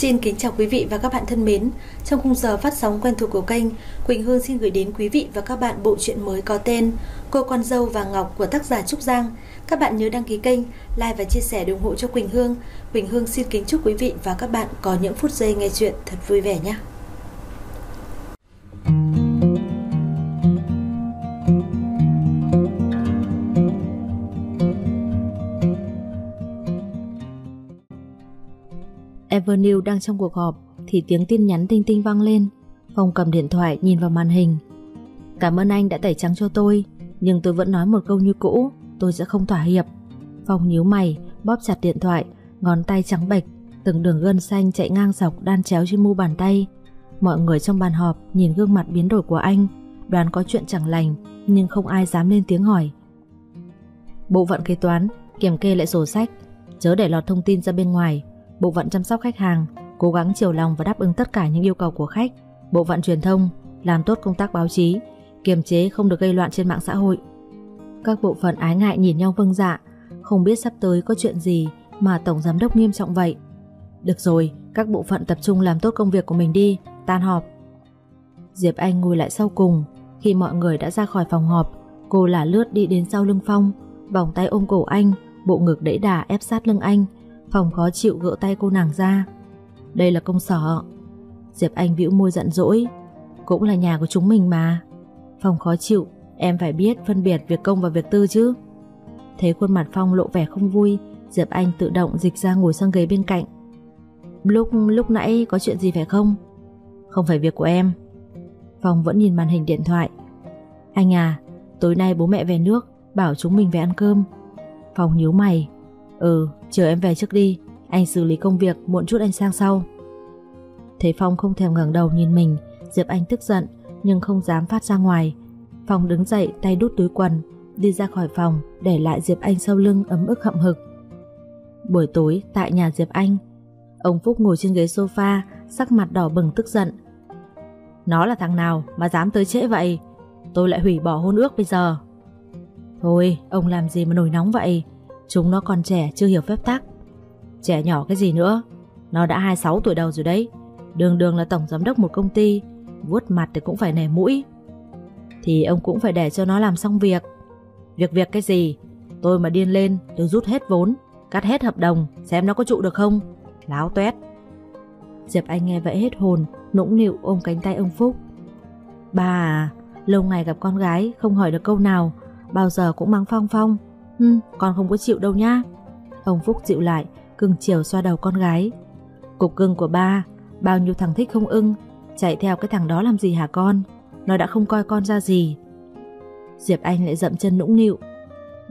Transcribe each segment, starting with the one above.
Xin kính chào quý vị và các bạn thân mến. Trong khung giờ phát sóng quen thuộc của kênh, Quỳnh Hương xin gửi đến quý vị và các bạn bộ truyện mới có tên Cô con dâu và ngọc của tác giả Trúc Giang. Các bạn nhớ đăng ký kênh, like và chia sẻ để ủng hộ cho Quỳnh Hương. Quỳnh Hương xin kính chúc quý vị và các bạn có những phút giây nghe chuyện thật vui vẻ nhé. Avenue đang trong cuộc họp thì tiếng tin nhắn tinh tinh vang lên. Phong cầm điện thoại nhìn vào màn hình. Cảm ơn anh đã tẩy trắng cho tôi, nhưng tôi vẫn nói một câu như cũ, tôi sẽ không thỏa hiệp. Phong nhíu mày, bóp chặt điện thoại, ngón tay trắng bệch, từng đường gân xanh chạy ngang dọc đan chéo trên mu bàn tay. Mọi người trong bàn họp nhìn gương mặt biến đổi của anh, đoán có chuyện chẳng lành, nhưng không ai dám lên tiếng hỏi. Bộ phận kế toán kiểm kê lại sổ sách, chớ để lọt thông tin ra bên ngoài, bộ phận chăm sóc khách hàng cố gắng chiều lòng và đáp ứng tất cả những yêu cầu của khách, bộ phận truyền thông làm tốt công tác báo chí, kiềm chế không được gây loạn trên mạng xã hội. Các bộ phận ái ngại nhìn nhau vâng dạ, không biết sắp tới có chuyện gì mà tổng giám đốc nghiêm trọng vậy. Được rồi, các bộ phận tập trung làm tốt công việc của mình đi, tan họp. Diệp Anh ngồi lại sau cùng, khi mọi người đã ra khỏi phòng họp, cô là lướt đi đến sau lưng Phong, vòng tay ôm cổ anh, bộ ngực đẩy đà ép sát lưng anh, Phòng khó chịu gỡ tay cô nàng ra. Đây là công sở. Diệp Anh bĩu môi giận dỗi. Cũng là nhà của chúng mình mà. Phong khó chịu Em phải biết phân biệt việc công và việc tư chứ. Thấy khuôn mặt Phong lộ vẻ không vui Diệp Anh tự động dịch ra ngồi sang ghế bên cạnh. Lúc lúc nãy có chuyện gì phải không? Không phải việc của em. Phong vẫn nhìn màn hình điện thoại. Anh à Tối nay bố mẹ về nước Bảo chúng mình về ăn cơm. Phong nhíu mày. Ừ, chờ em về trước đi, anh xử lý công việc, muộn chút anh sang sau. Thấy Phong không thèm ngẩng đầu nhìn mình, Diệp Anh tức giận, nhưng không dám phát ra ngoài. Phong đứng dậy, tay đút túi quần, đi ra khỏi phòng, để lại Diệp Anh sau lưng ấm ức hậm hực. Buổi tối, tại nhà Diệp Anh, ông Phúc ngồi trên ghế sofa, sắc mặt đỏ bừng tức giận. Nó là thằng nào mà dám tới trễ vậy? Tôi lại hủy bỏ hôn ước bây giờ. Thôi, ông làm gì mà nổi nóng vậy? Chúng nó còn trẻ, chưa hiểu phép tắc. Trẻ nhỏ cái gì nữa? Nó đã 26 tuổi đầu rồi đấy. Đường đường là tổng giám đốc một công ty, Vuốt mặt thì cũng phải nẻ mũi. Thì ông cũng phải để cho nó làm xong việc. Việc việc cái gì? Tôi mà điên lên, tôi rút hết vốn, Cắt hết hợp đồng, xem nó có trụ được không? Láo tuét. Diệp Anh nghe vậy hết hồn, Nũng nịu ôm cánh tay ông Phúc. Bà à Lâu ngày gặp con gái, không hỏi được câu nào, Bao giờ cũng mang phong phong. Ừ, con không có chịu đâu nhá. Ông Phúc dịu lại, cưng chiều xoa đầu con gái. Cục cưng của ba, bao nhiêu thằng thích không ưng, chạy theo cái thằng đó làm gì hả con? Nó đã không coi con ra gì. Diệp Anh lại dậm chân nũng nịu.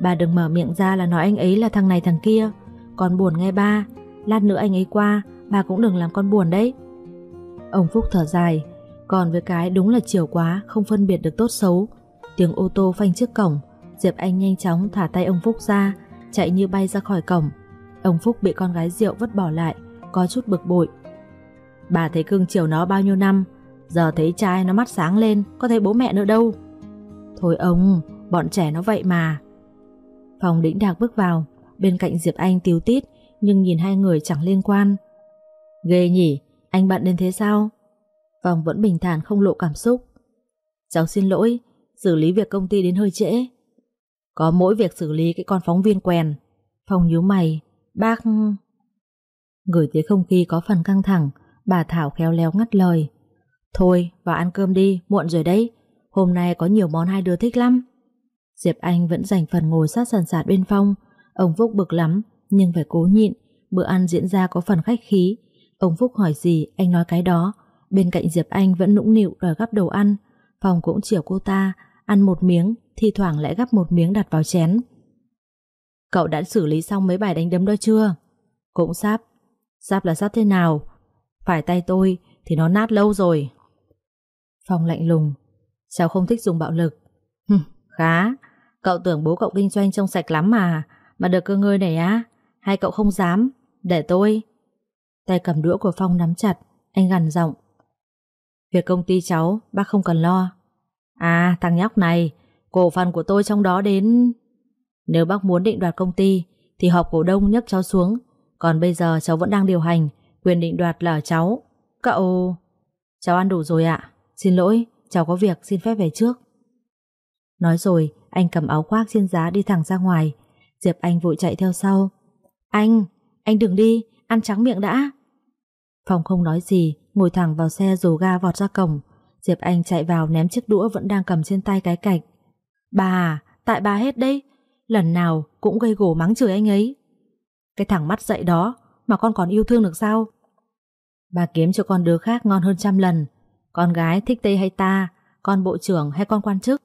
Bà đừng mở miệng ra là nói anh ấy là thằng này thằng kia. Con buồn nghe ba, lát nữa anh ấy qua, bà cũng đừng làm con buồn đấy. Ông Phúc thở dài, còn với cái đúng là chiều quá, không phân biệt được tốt xấu. Tiếng ô tô phanh trước cổng, Diệp Anh nhanh chóng thả tay ông Phúc ra, chạy như bay ra khỏi cổng. Ông Phúc bị con gái rượu vứt bỏ lại, có chút bực bội. Bà thấy cưng chiều nó bao nhiêu năm, giờ thấy trai nó mắt sáng lên, có thấy bố mẹ nữa đâu. Thôi ông, bọn trẻ nó vậy mà. Phòng đĩnh đạc bước vào, bên cạnh Diệp Anh tiếu tít, nhưng nhìn hai người chẳng liên quan. Ghê nhỉ, anh bận đến thế sao? Phòng vẫn bình thản không lộ cảm xúc. Cháu xin lỗi, xử lý việc công ty đến hơi trễ. Có mỗi việc xử lý cái con phóng viên quèn. Phong nhíu mày, bác... Gửi tới không khí có phần căng thẳng, bà Thảo khéo léo ngắt lời. Thôi, vào ăn cơm đi, muộn rồi đấy. Hôm nay có nhiều món hai đứa thích lắm. Diệp Anh vẫn dành phần ngồi sát sàn sạt bên Phong. Ông Phúc bực lắm, nhưng phải cố nhịn. Bữa ăn diễn ra có phần khách khí. Ông Phúc hỏi gì, anh nói cái đó. Bên cạnh Diệp Anh vẫn nũng nịu đòi gắp đồ ăn. Phong cũng chiều cô ta, ăn một miếng thi thoảng lại gắp một miếng đặt vào chén. Cậu đã xử lý xong mấy bài đánh đấm đó chưa? Cũng sắp. Sắp là sắp thế nào? Phải tay tôi thì nó nát lâu rồi. Phong lạnh lùng. Cháu không thích dùng bạo lực. Hừm, khá. Cậu tưởng bố cậu kinh doanh trông sạch lắm mà. Mà được cơ ngơi này á. Hay cậu không dám? Để tôi. Tay cầm đũa của Phong nắm chặt. Anh gằn giọng. Việc công ty cháu, bác không cần lo. À, thằng nhóc này, Cổ phần của tôi trong đó đến... Nếu bác muốn định đoạt công ty thì họp cổ đông nhấc cháu xuống. Còn bây giờ cháu vẫn đang điều hành Quyền định đoạt là cháu. Cậu... Cháu ăn đủ rồi ạ. Xin lỗi, cháu có việc xin phép về trước. Nói rồi Anh cầm áo khoác trên giá đi thẳng ra ngoài. Diệp Anh vội chạy theo sau. Anh, anh đừng đi Ăn trắng miệng đã. Phong không nói gì Ngồi thẳng vào xe rồ ga vọt ra cổng. Diệp Anh chạy vào ném chiếc đũa vẫn đang cầm trên tay cái cạch. Bà, à, tại bà hết đấy. Lần nào cũng gây gổ mắng chửi anh ấy. Cái thằng mắt dậy đó Mà con còn yêu thương được sao? Bà kiếm cho con đứa khác ngon hơn trăm lần. Con gái thích tây hay ta Con bộ trưởng hay con quan chức?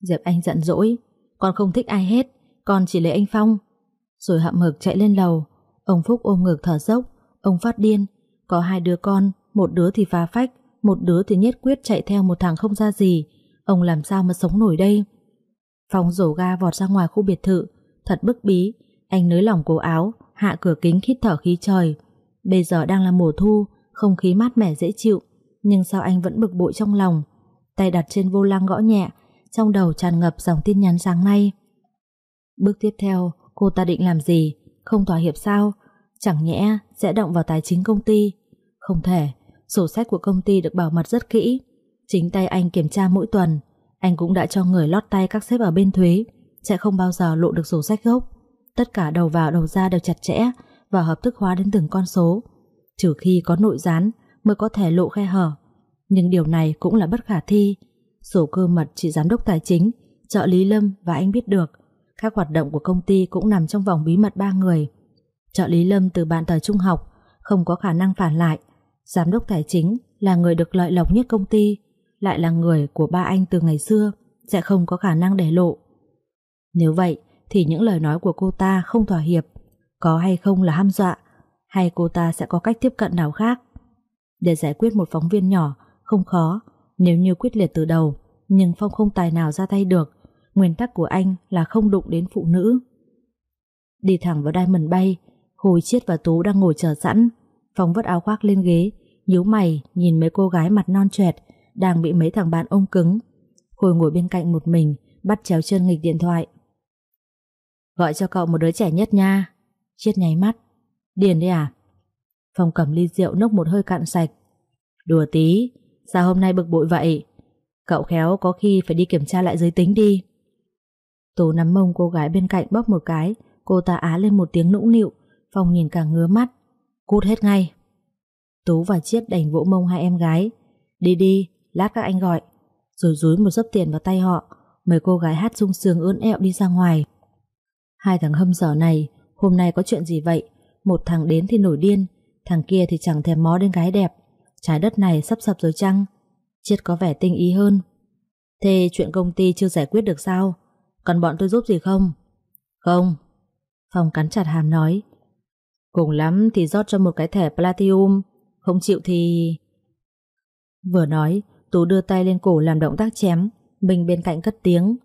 Diệp Anh giận dỗi. Con không thích ai hết Con chỉ lấy anh Phong. Rồi hậm hực chạy lên lầu. Ông Phúc ôm ngực thở dốc. Ông phát điên. Có hai đứa con Một đứa thì phá phách Một đứa thì nhất quyết chạy theo một thằng không ra gì. Ông làm sao mà sống nổi đây? Phong rổ ga vọt ra ngoài khu biệt thự, Thật bức bí. Anh nới lỏng cổ áo, Hạ cửa kính hít thở khí trời. Bây giờ đang là mùa thu, Không khí mát mẻ dễ chịu, Nhưng sao anh vẫn bực bội trong lòng? Tay đặt trên vô lăng gõ nhẹ, Trong đầu tràn ngập dòng tin nhắn sáng nay. Bước tiếp theo, Cô ta định làm gì? Không thỏa hiệp sao? Chẳng nhẽ sẽ động vào tài chính công ty? Không thể, Sổ sách của công ty được bảo mật rất kỹ. Chính tay anh kiểm tra mỗi tuần. Anh cũng đã cho người lót tay các sếp ở bên thuế Sẽ không bao giờ lộ được sổ sách gốc. Tất cả đầu vào đầu ra đều chặt chẽ Và hợp thức hóa đến từng con số. Trừ khi có nội gián Mới có thể lộ khe hở. Nhưng điều này cũng là bất khả thi. Sổ cơ mật chỉ giám đốc tài chính, Trợ lý Lâm và anh biết được. Các hoạt động của công ty cũng nằm trong vòng bí mật ba người. Trợ lý Lâm từ bạn thời trung học, Không có khả năng phản lại. Giám đốc tài chính là người được lợi lộc nhất công ty lại là người của ba anh từ ngày xưa sẽ không có khả năng để lộ. Nếu vậy thì những lời nói của cô ta không thỏa hiệp, có hay không là hăm dọa, hay cô ta sẽ có cách tiếp cận nào khác. Để giải quyết một phóng viên nhỏ không khó nếu như quyết liệt từ đầu, nhưng Phong không tài nào ra tay được. Nguyên tắc của anh là không đụng đến phụ nữ. Đi thẳng vào Diamond Bay, Hồi Chiết và Tú đang ngồi chờ sẵn. Phong vứt áo khoác lên ghế, nhíu mày nhìn mấy cô gái mặt non trẻ đang bị mấy thằng bạn ôm cứng. Khôi ngồi bên cạnh một mình, bắt chéo chân nghịch điện thoại. Gọi cho cậu một đứa trẻ nhất nha. Chiết nháy mắt. Điền đi à? Phong cầm ly rượu nốc một hơi cạn sạch. Đùa tí, sao hôm nay bực bội vậy? Cậu khéo có khi phải đi kiểm tra lại giới tính đi. Tú nắm mông cô gái bên cạnh bóp một cái, cô ta á lên một tiếng nũng nịu, Phong nhìn càng ngứa mắt. Cút hết ngay. Tú và Chiết đành vỗ mông hai em gái. Đi đi, Lát các anh gọi. Rồi rúi một dấp tiền vào tay họ, Mấy cô gái hát sung sướng ướn ẹo đi ra ngoài. Hai thằng hâm dở này, Hôm nay có chuyện gì vậy? Một thằng đến thì nổi điên, Thằng kia thì chẳng thèm mó đến gái đẹp. Trái đất này sắp sập rồi chăng? Chết có vẻ tinh ý hơn. Thế chuyện công ty chưa giải quyết được sao? Cần bọn tôi giúp gì không? Không. Phong cắn chặt hàm nói. Cùng lắm thì rót cho một cái thẻ Platinum Không chịu thì Vừa nói Tú đưa tay lên cổ làm động tác chém Mình bên cạnh cất tiếng.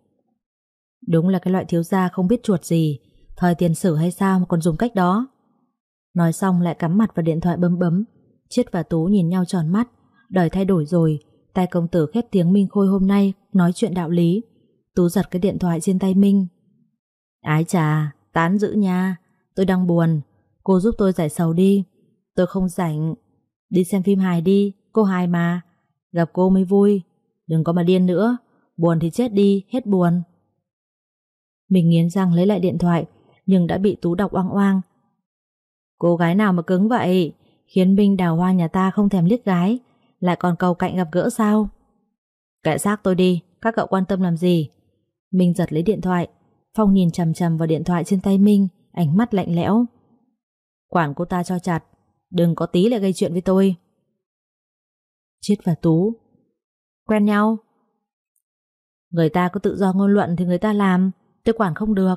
Đúng là cái loại thiếu gia không biết chuột gì Thời tiền sử hay sao mà còn dùng cách đó. Nói xong lại cắm mặt vào điện thoại bấm bấm Chiết và Tú nhìn nhau tròn mắt Đời thay đổi rồi Tay công tử khép tiếng Minh Khôi hôm nay Nói chuyện đạo lý. Tú giật cái điện thoại trên tay Minh. Ái chà, tán dữ nha Tôi đang buồn Cô giúp tôi giải sầu đi. Tôi không rảnh Đi xem phim hài đi, cô hài mà. Gặp cô mới vui. Đừng có mà điên nữa. Buồn thì chết đi, hết buồn. Mình nghiến răng lấy lại điện thoại Nhưng đã bị Tú đọc oang oang. Cô gái nào mà cứng vậy? Khiến Minh đào hoa nhà ta không thèm liếc gái. Lại còn cầu cạnh gặp gỡ sao? Kệ xác tôi đi Các cậu quan tâm làm gì? Minh giật lấy điện thoại. Phong nhìn chầm chầm vào điện thoại trên tay Minh Ánh mắt lạnh lẽo. Quản cô ta cho chặt Đừng có tí lại gây chuyện với tôi. Chiết và Tú. Quen nhau. Người ta có tự do ngôn luận thì người ta làm Tôi quản không được.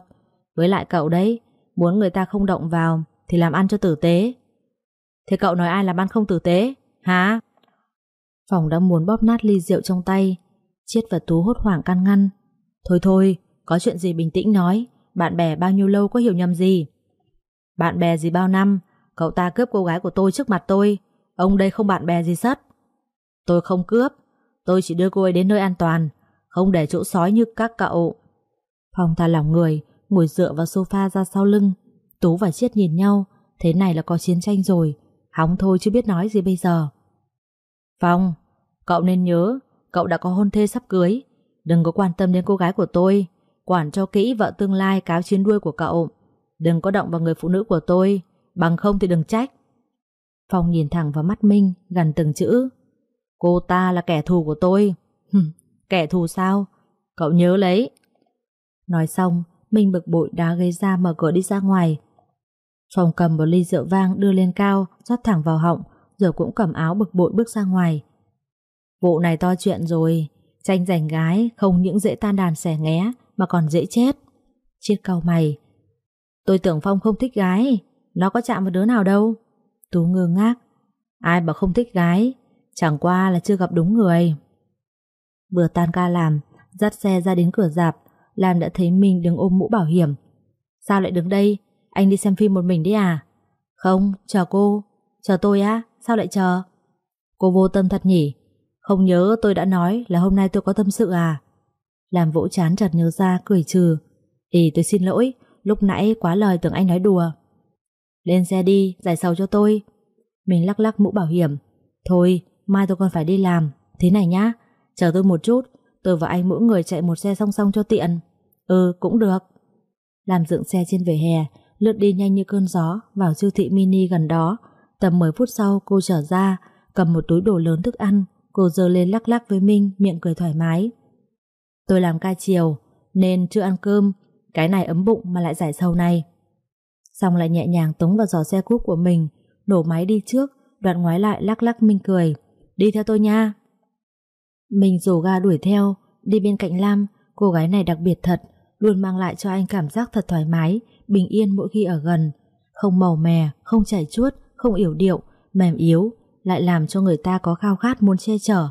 Với lại cậu đấy, Muốn người ta không động vào Thì làm ăn cho tử tế. Thế cậu nói ai làm ăn không tử tế? Hả? Phòng đã muốn bóp nát ly rượu trong tay. Chiết và Tú hốt hoảng can ngăn. Thôi thôi, Có chuyện gì bình tĩnh nói. Bạn bè bao nhiêu lâu có hiểu nhầm gì? Bạn bè gì bao năm? Cậu ta cướp cô gái của tôi trước mặt tôi. Ông đây không bạn bè gì sắt Tôi không cướp, tôi chỉ đưa cô ấy đến nơi an toàn, không để chỗ sói như các cậu. Phong ta lòng người, ngồi dựa vào sofa ra sau lưng. Tú và Chiết nhìn nhau, thế này là có chiến tranh rồi. Hóng thôi chứ biết nói gì bây giờ. Phong, cậu nên nhớ, cậu đã có hôn thê sắp cưới. Đừng có quan tâm đến cô gái của tôi. Quản cho kỹ vợ tương lai cáo chiến đuôi của cậu. Đừng có động vào người phụ nữ của tôi, bằng không thì đừng trách. Phong nhìn thẳng vào mắt Minh, gần từng chữ. Cô ta là kẻ thù của tôi. Kẻ thù sao? Cậu nhớ lấy. Nói xong, Minh bực bội đá ghế ra mở cửa đi ra ngoài. Phong cầm một ly rượu vang đưa lên cao, rót thẳng vào họng, rồi cũng cầm áo bực bội bước ra ngoài. Vụ này to chuyện rồi, tranh giành gái không những dễ tan đàn xẻ nghé mà còn dễ chết. Chiết cau mày. Tôi tưởng Phong không thích gái, nó có chạm vào đứa nào đâu. Tú ngơ ngác. Ai bảo không thích gái, chẳng qua là chưa gặp đúng người. Vừa tan ca làm, dắt xe ra đến cửa dạp, Lam đã thấy mình đứng ôm mũ bảo hiểm. Sao lại đứng đây? Anh đi xem phim một mình đi à? Không, chờ cô. Chờ tôi á? Sao lại chờ? Cô vô tâm thật nhỉ? Không nhớ tôi đã nói là hôm nay tôi có tâm sự à? Làm vỗ chán chợt nhớ ra cười trừ. Ý tôi xin lỗi, lúc nãy quá lời tưởng anh nói đùa. Lên xe đi, giải sầu cho tôi. Mình lắc lắc mũ bảo hiểm. Thôi, mai tôi còn phải đi làm. Thế này nhá, chờ tôi một chút, tôi và anh mỗi người chạy một xe song song cho tiện. Ừ, cũng được. Làm dựng xe trên vỉa hè, lướt đi nhanh như cơn gió vào siêu thị mini gần đó. Tầm 10 phút sau cô trở ra, cầm một túi đồ lớn thức ăn, cô dơ lên lắc lắc với Minh, miệng cười thoải mái. Tôi làm ca chiều, nên chưa ăn cơm, cái này ấm bụng mà lại giải sầu này. Xong lại nhẹ nhàng tống vào giỏ xe cúp của mình, nổ máy đi trước, đoạn ngoái lại lắc lắc Minh cười. Đi theo tôi nha. Mình rổ ga đuổi theo, đi bên cạnh Lam, cô gái này đặc biệt thật, luôn mang lại cho anh cảm giác thật thoải mái, bình yên mỗi khi ở gần. Không màu mè, không chảy chuốt, không yểu điệu, mềm yếu, lại làm cho người ta có khao khát muốn che chở.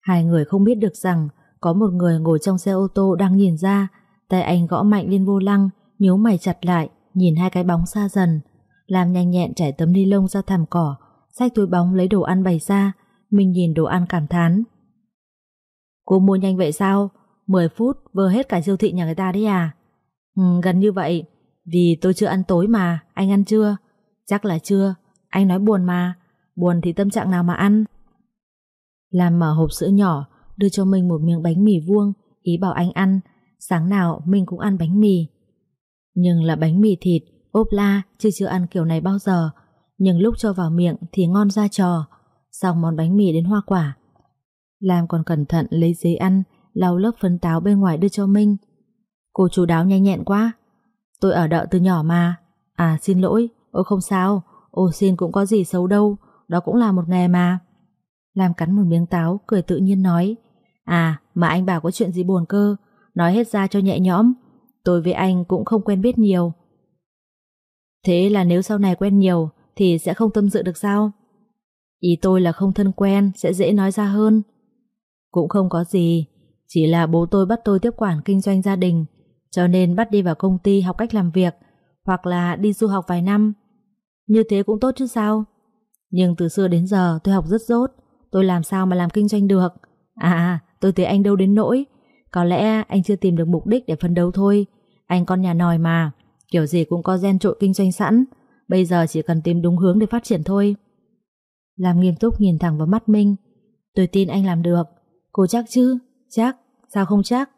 Hai người không biết được rằng có một người ngồi trong xe ô tô đang nhìn ra, tay anh gõ mạnh lên vô lăng, nhíu mày chặt lại, nhìn hai cái bóng xa dần. Làm nhanh nhẹn trải tấm ni lông ra thảm cỏ, xách túi bóng lấy đồ ăn bày ra, mình nhìn đồ ăn cảm thán. Cô mua nhanh vậy sao? 10 phút vừa hết cả siêu thị nhà người ta đấy à? Ừ, gần như vậy, vì tôi chưa ăn tối mà, anh ăn chưa? Chắc là chưa, anh nói buồn mà, buồn thì tâm trạng nào mà ăn? Làm mở hộp sữa nhỏ, đưa cho mình một miếng bánh mì vuông, ý bảo anh ăn, sáng nào mình cũng ăn bánh mì. Nhưng là bánh mì thịt, ốp la, chưa chưa ăn kiểu này bao giờ, nhưng lúc cho vào miệng thì ngon ra trò, xong món bánh mì đến hoa quả. Lam còn cẩn thận lấy giấy ăn, lau lớp phấn táo bên ngoài đưa cho Minh. Cô chú đáo nhanh nhẹn quá. Tôi ở đợi từ nhỏ mà. À xin lỗi, ôi không sao, ô xin cũng có gì xấu đâu, đó cũng là một nghề mà. Lam cắn một miếng táo, cười tự nhiên nói. À, mà anh bảo có chuyện gì buồn cơ, nói hết ra cho nhẹ nhõm. Tôi với anh cũng không quen biết nhiều. Thế là nếu sau này quen nhiều, thì sẽ không tâm sự được sao? Ý tôi là không thân quen, sẽ dễ nói ra hơn. Cũng không có gì, chỉ là bố tôi bắt tôi tiếp quản kinh doanh gia đình, cho nên bắt đi vào công ty học cách làm việc, hoặc là đi du học vài năm. Như thế cũng tốt chứ sao? Nhưng từ xưa đến giờ tôi học rất rốt, tôi làm sao mà làm kinh doanh được? À, à, tôi thấy anh đâu đến nỗi. Có lẽ anh chưa tìm được mục đích để phấn đấu thôi. Anh con nhà nòi mà, kiểu gì cũng có gen trội kinh doanh sẵn. Bây giờ chỉ cần tìm đúng hướng để phát triển thôi. Làm nghiêm túc nhìn thẳng vào mắt Minh. Tôi tin anh làm được. Cô chắc chứ? Chắc, sao không chắc?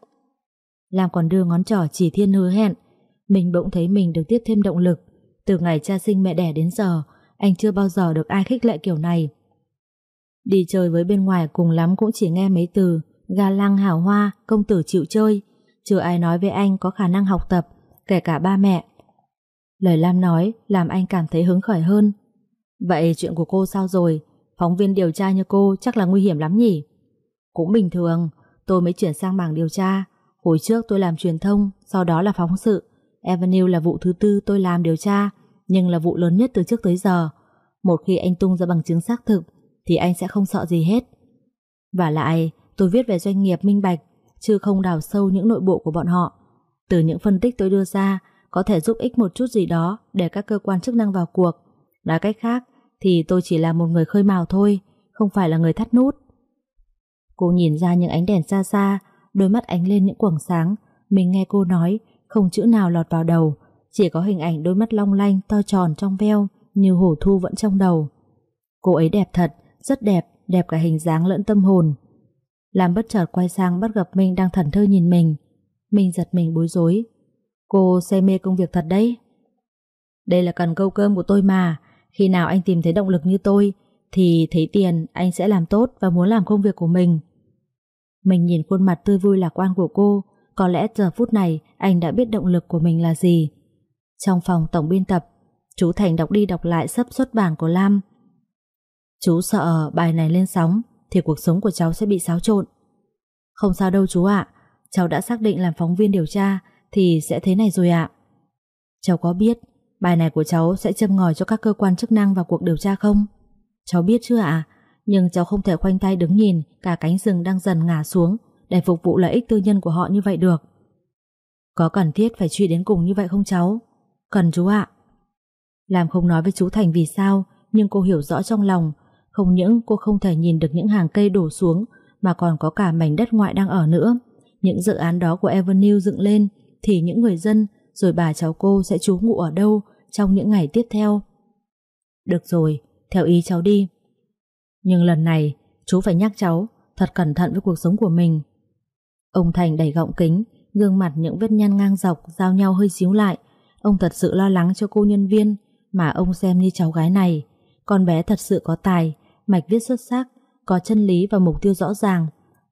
Làm còn đưa ngón trỏ chỉ thiên hứa hẹn. Mình bỗng thấy mình được tiếp thêm động lực. Từ ngày cha sinh mẹ đẻ đến giờ, anh chưa bao giờ được ai khích lệ kiểu này. Đi chơi với bên ngoài cùng lắm cũng chỉ nghe mấy từ ga lăng hảo hoa, công tử chịu chơi. Chưa ai nói với anh có khả năng học tập, kể cả ba mẹ. Lời Lam nói làm anh cảm thấy hứng khởi hơn. Vậy chuyện của cô sao rồi? Phóng viên điều tra như cô chắc là nguy hiểm lắm nhỉ? Cũng bình thường, tôi mới chuyển sang mảng điều tra. Hồi trước tôi làm truyền thông, sau đó là phóng sự. Avenue là vụ thứ tư tôi làm điều tra, nhưng là vụ lớn nhất từ trước tới giờ. Một khi anh tung ra bằng chứng xác thực, thì anh sẽ không sợ gì hết. Và lại, tôi viết về doanh nghiệp minh bạch, chứ không đào sâu những nội bộ của bọn họ. Từ những phân tích tôi đưa ra, có thể giúp ích một chút gì đó để các cơ quan chức năng vào cuộc. Nói cách khác, thì tôi chỉ là một người khơi mào thôi, không phải là người thắt nút. Cô nhìn ra những ánh đèn xa xa, đôi mắt ánh lên những quầng sáng. Mình nghe cô nói, không chữ nào lọt vào đầu, chỉ có hình ảnh đôi mắt long lanh to tròn trong veo, như hổ thu vẫn trong đầu. Cô ấy đẹp thật, rất đẹp, đẹp cả hình dáng lẫn tâm hồn. Làm bất chợt quay sang bắt gặp Minh đang thần thơ nhìn mình. Minh giật mình bối rối. Cô say mê công việc thật đấy. Đây là cần câu cơm của tôi mà. Khi nào anh tìm thấy động lực như tôi, thì thấy tiền anh sẽ làm tốt và muốn làm công việc của mình. Mình nhìn khuôn mặt tươi vui lạc quan của cô, có lẽ giờ phút này anh đã biết động lực của mình là gì. Trong phòng tổng biên tập, chú Thành đọc đi đọc lại sắp xuất bản của Lam. Chú sợ bài này lên sóng thì cuộc sống của cháu sẽ bị xáo trộn. Không sao đâu chú ạ, cháu đã xác định làm phóng viên điều tra thì sẽ thế này rồi ạ. Cháu có biết bài này của cháu sẽ châm ngòi cho các cơ quan chức năng vào cuộc điều tra không? Cháu biết chưa ạ? Nhưng cháu không thể khoanh tay đứng nhìn cả cánh rừng đang dần ngả xuống để phục vụ lợi ích tư nhân của họ như vậy được. Có cần thiết phải truy đến cùng như vậy không cháu? Cần chú ạ. Làm không nói với chú Thành vì sao, nhưng cô hiểu rõ trong lòng, không những cô không thể nhìn được những hàng cây đổ xuống, mà còn có cả mảnh đất ngoại đang ở nữa. Những dự án đó của Avenue dựng lên, thì những người dân, rồi bà cháu cô sẽ trú ngụ ở đâu trong những ngày tiếp theo. Được rồi, theo ý cháu đi. Nhưng lần này, chú phải nhắc cháu, thật cẩn thận với cuộc sống của mình. Ông Thành đẩy gọng kính, gương mặt những vết nhăn ngang dọc giao nhau hơi xíu lại. Ông thật sự lo lắng cho cô nhân viên mà ông xem như cháu gái này. Con bé thật sự có tài, mạch viết xuất sắc, có chân lý và mục tiêu rõ ràng.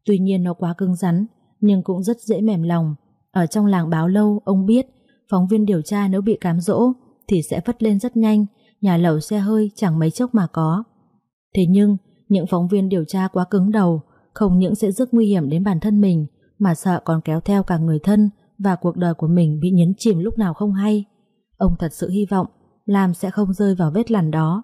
Tuy nhiên nó quá cứng rắn, nhưng cũng rất dễ mềm lòng. Ở trong làng báo lâu, ông biết, phóng viên điều tra nếu bị cám dỗ thì sẽ vất lên rất nhanh, nhà lẩu xe hơi chẳng mấy chốc mà có. Thế nhưng, những phóng viên điều tra quá cứng đầu, không những sẽ rất nguy hiểm đến bản thân mình, mà sợ còn kéo theo cả người thân và cuộc đời của mình bị nhấn chìm lúc nào không hay. Ông thật sự hy vọng Lam sẽ không rơi vào vết lằn đó.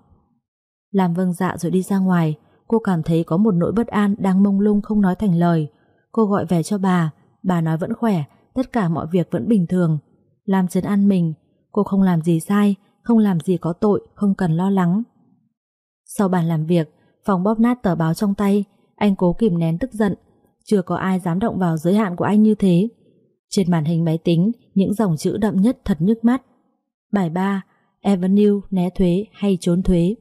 Lam vâng dạ rồi đi ra ngoài, cô cảm thấy có một nỗi bất an đang mông lung không nói thành lời. Cô gọi về cho bà, bà nói vẫn khỏe, tất cả mọi việc vẫn bình thường. Lam chấn an mình, cô không làm gì sai, không làm gì có tội, không cần lo lắng. Sau bàn làm việc, phòng bóp nát tờ báo trong tay, anh cố kìm nén tức giận, chưa có ai dám động vào giới hạn của anh như thế. Trên màn hình máy tính, những dòng chữ đậm nhất thật nhức mắt. Bài 3. Avenue né thuế hay trốn thuế.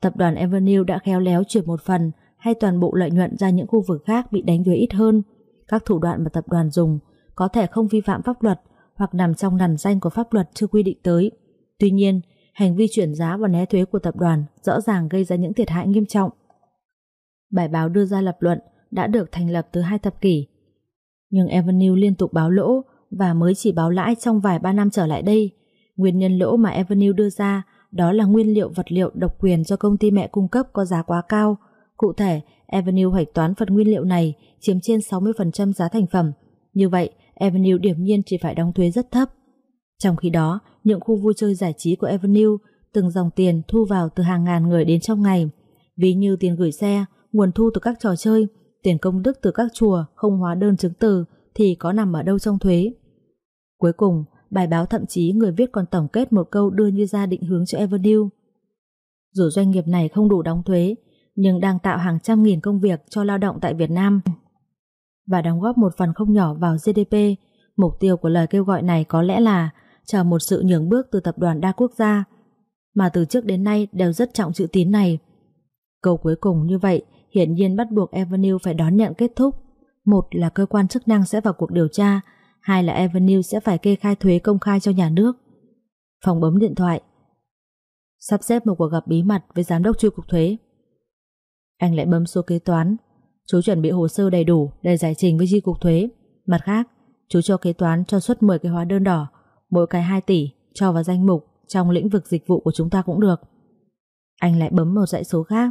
Tập đoàn Avenue đã khéo léo chuyển một phần hay toàn bộ lợi nhuận ra những khu vực khác bị đánh thuế ít hơn. Các thủ đoạn mà tập đoàn dùng có thể không vi phạm pháp luật hoặc nằm trong lằn danh của pháp luật chưa quy định tới. Tuy nhiên, hành vi chuyển giá và né thuế của tập đoàn rõ ràng gây ra những thiệt hại nghiêm trọng. Bài báo đưa ra lập luận đã được thành lập từ hai thập kỷ. Nhưng Avenue liên tục báo lỗ và mới chỉ báo lãi trong vài ba năm trở lại đây. Nguyên nhân lỗ mà Avenue đưa ra đó là nguyên liệu vật liệu độc quyền do công ty mẹ cung cấp có giá quá cao. Cụ thể, Avenue hoạch toán phần nguyên liệu này chiếm trên 60% giá thành phẩm. Như vậy, Avenue điểm nhiên chỉ phải đóng thuế rất thấp. Trong khi đó, những khu vui chơi giải trí của Avenue từng dòng tiền thu vào từ hàng ngàn người đến trong ngày. Ví như tiền gửi xe, nguồn thu từ các trò chơi, tiền công đức từ các chùa không hóa đơn chứng từ thì có nằm ở đâu trong thuế. Cuối cùng, bài báo thậm chí người viết còn tổng kết một câu đưa như ra định hướng cho Everdeal. Dù doanh nghiệp này không đủ đóng thuế, nhưng đang tạo hàng trăm nghìn công việc cho lao động tại Việt Nam và đóng góp một phần không nhỏ vào GDP. Mục tiêu của lời kêu gọi này có lẽ là chờ một sự nhường bước từ tập đoàn đa quốc gia, mà từ trước đến nay đều rất trọng chữ tín này. Câu cuối cùng như vậy hiển nhiên bắt buộc Avenue phải đón nhận kết thúc. Một là cơ quan chức năng sẽ vào cuộc điều tra, hai là Avenue sẽ phải kê khai thuế công khai cho nhà nước. Phòng bấm điện thoại. Sắp xếp một cuộc gặp bí mật với giám đốc truy cục thuế. Anh lại bấm số kế toán. Chú chuẩn bị hồ sơ đầy đủ để giải trình với chi cục thuế. Mặt khác, chú cho kế toán cho xuất 10 cái hóa đơn đỏ, mỗi cái 2 tỷ, cho vào danh mục trong lĩnh vực dịch vụ của chúng ta cũng được. Anh lại bấm một dãy số khác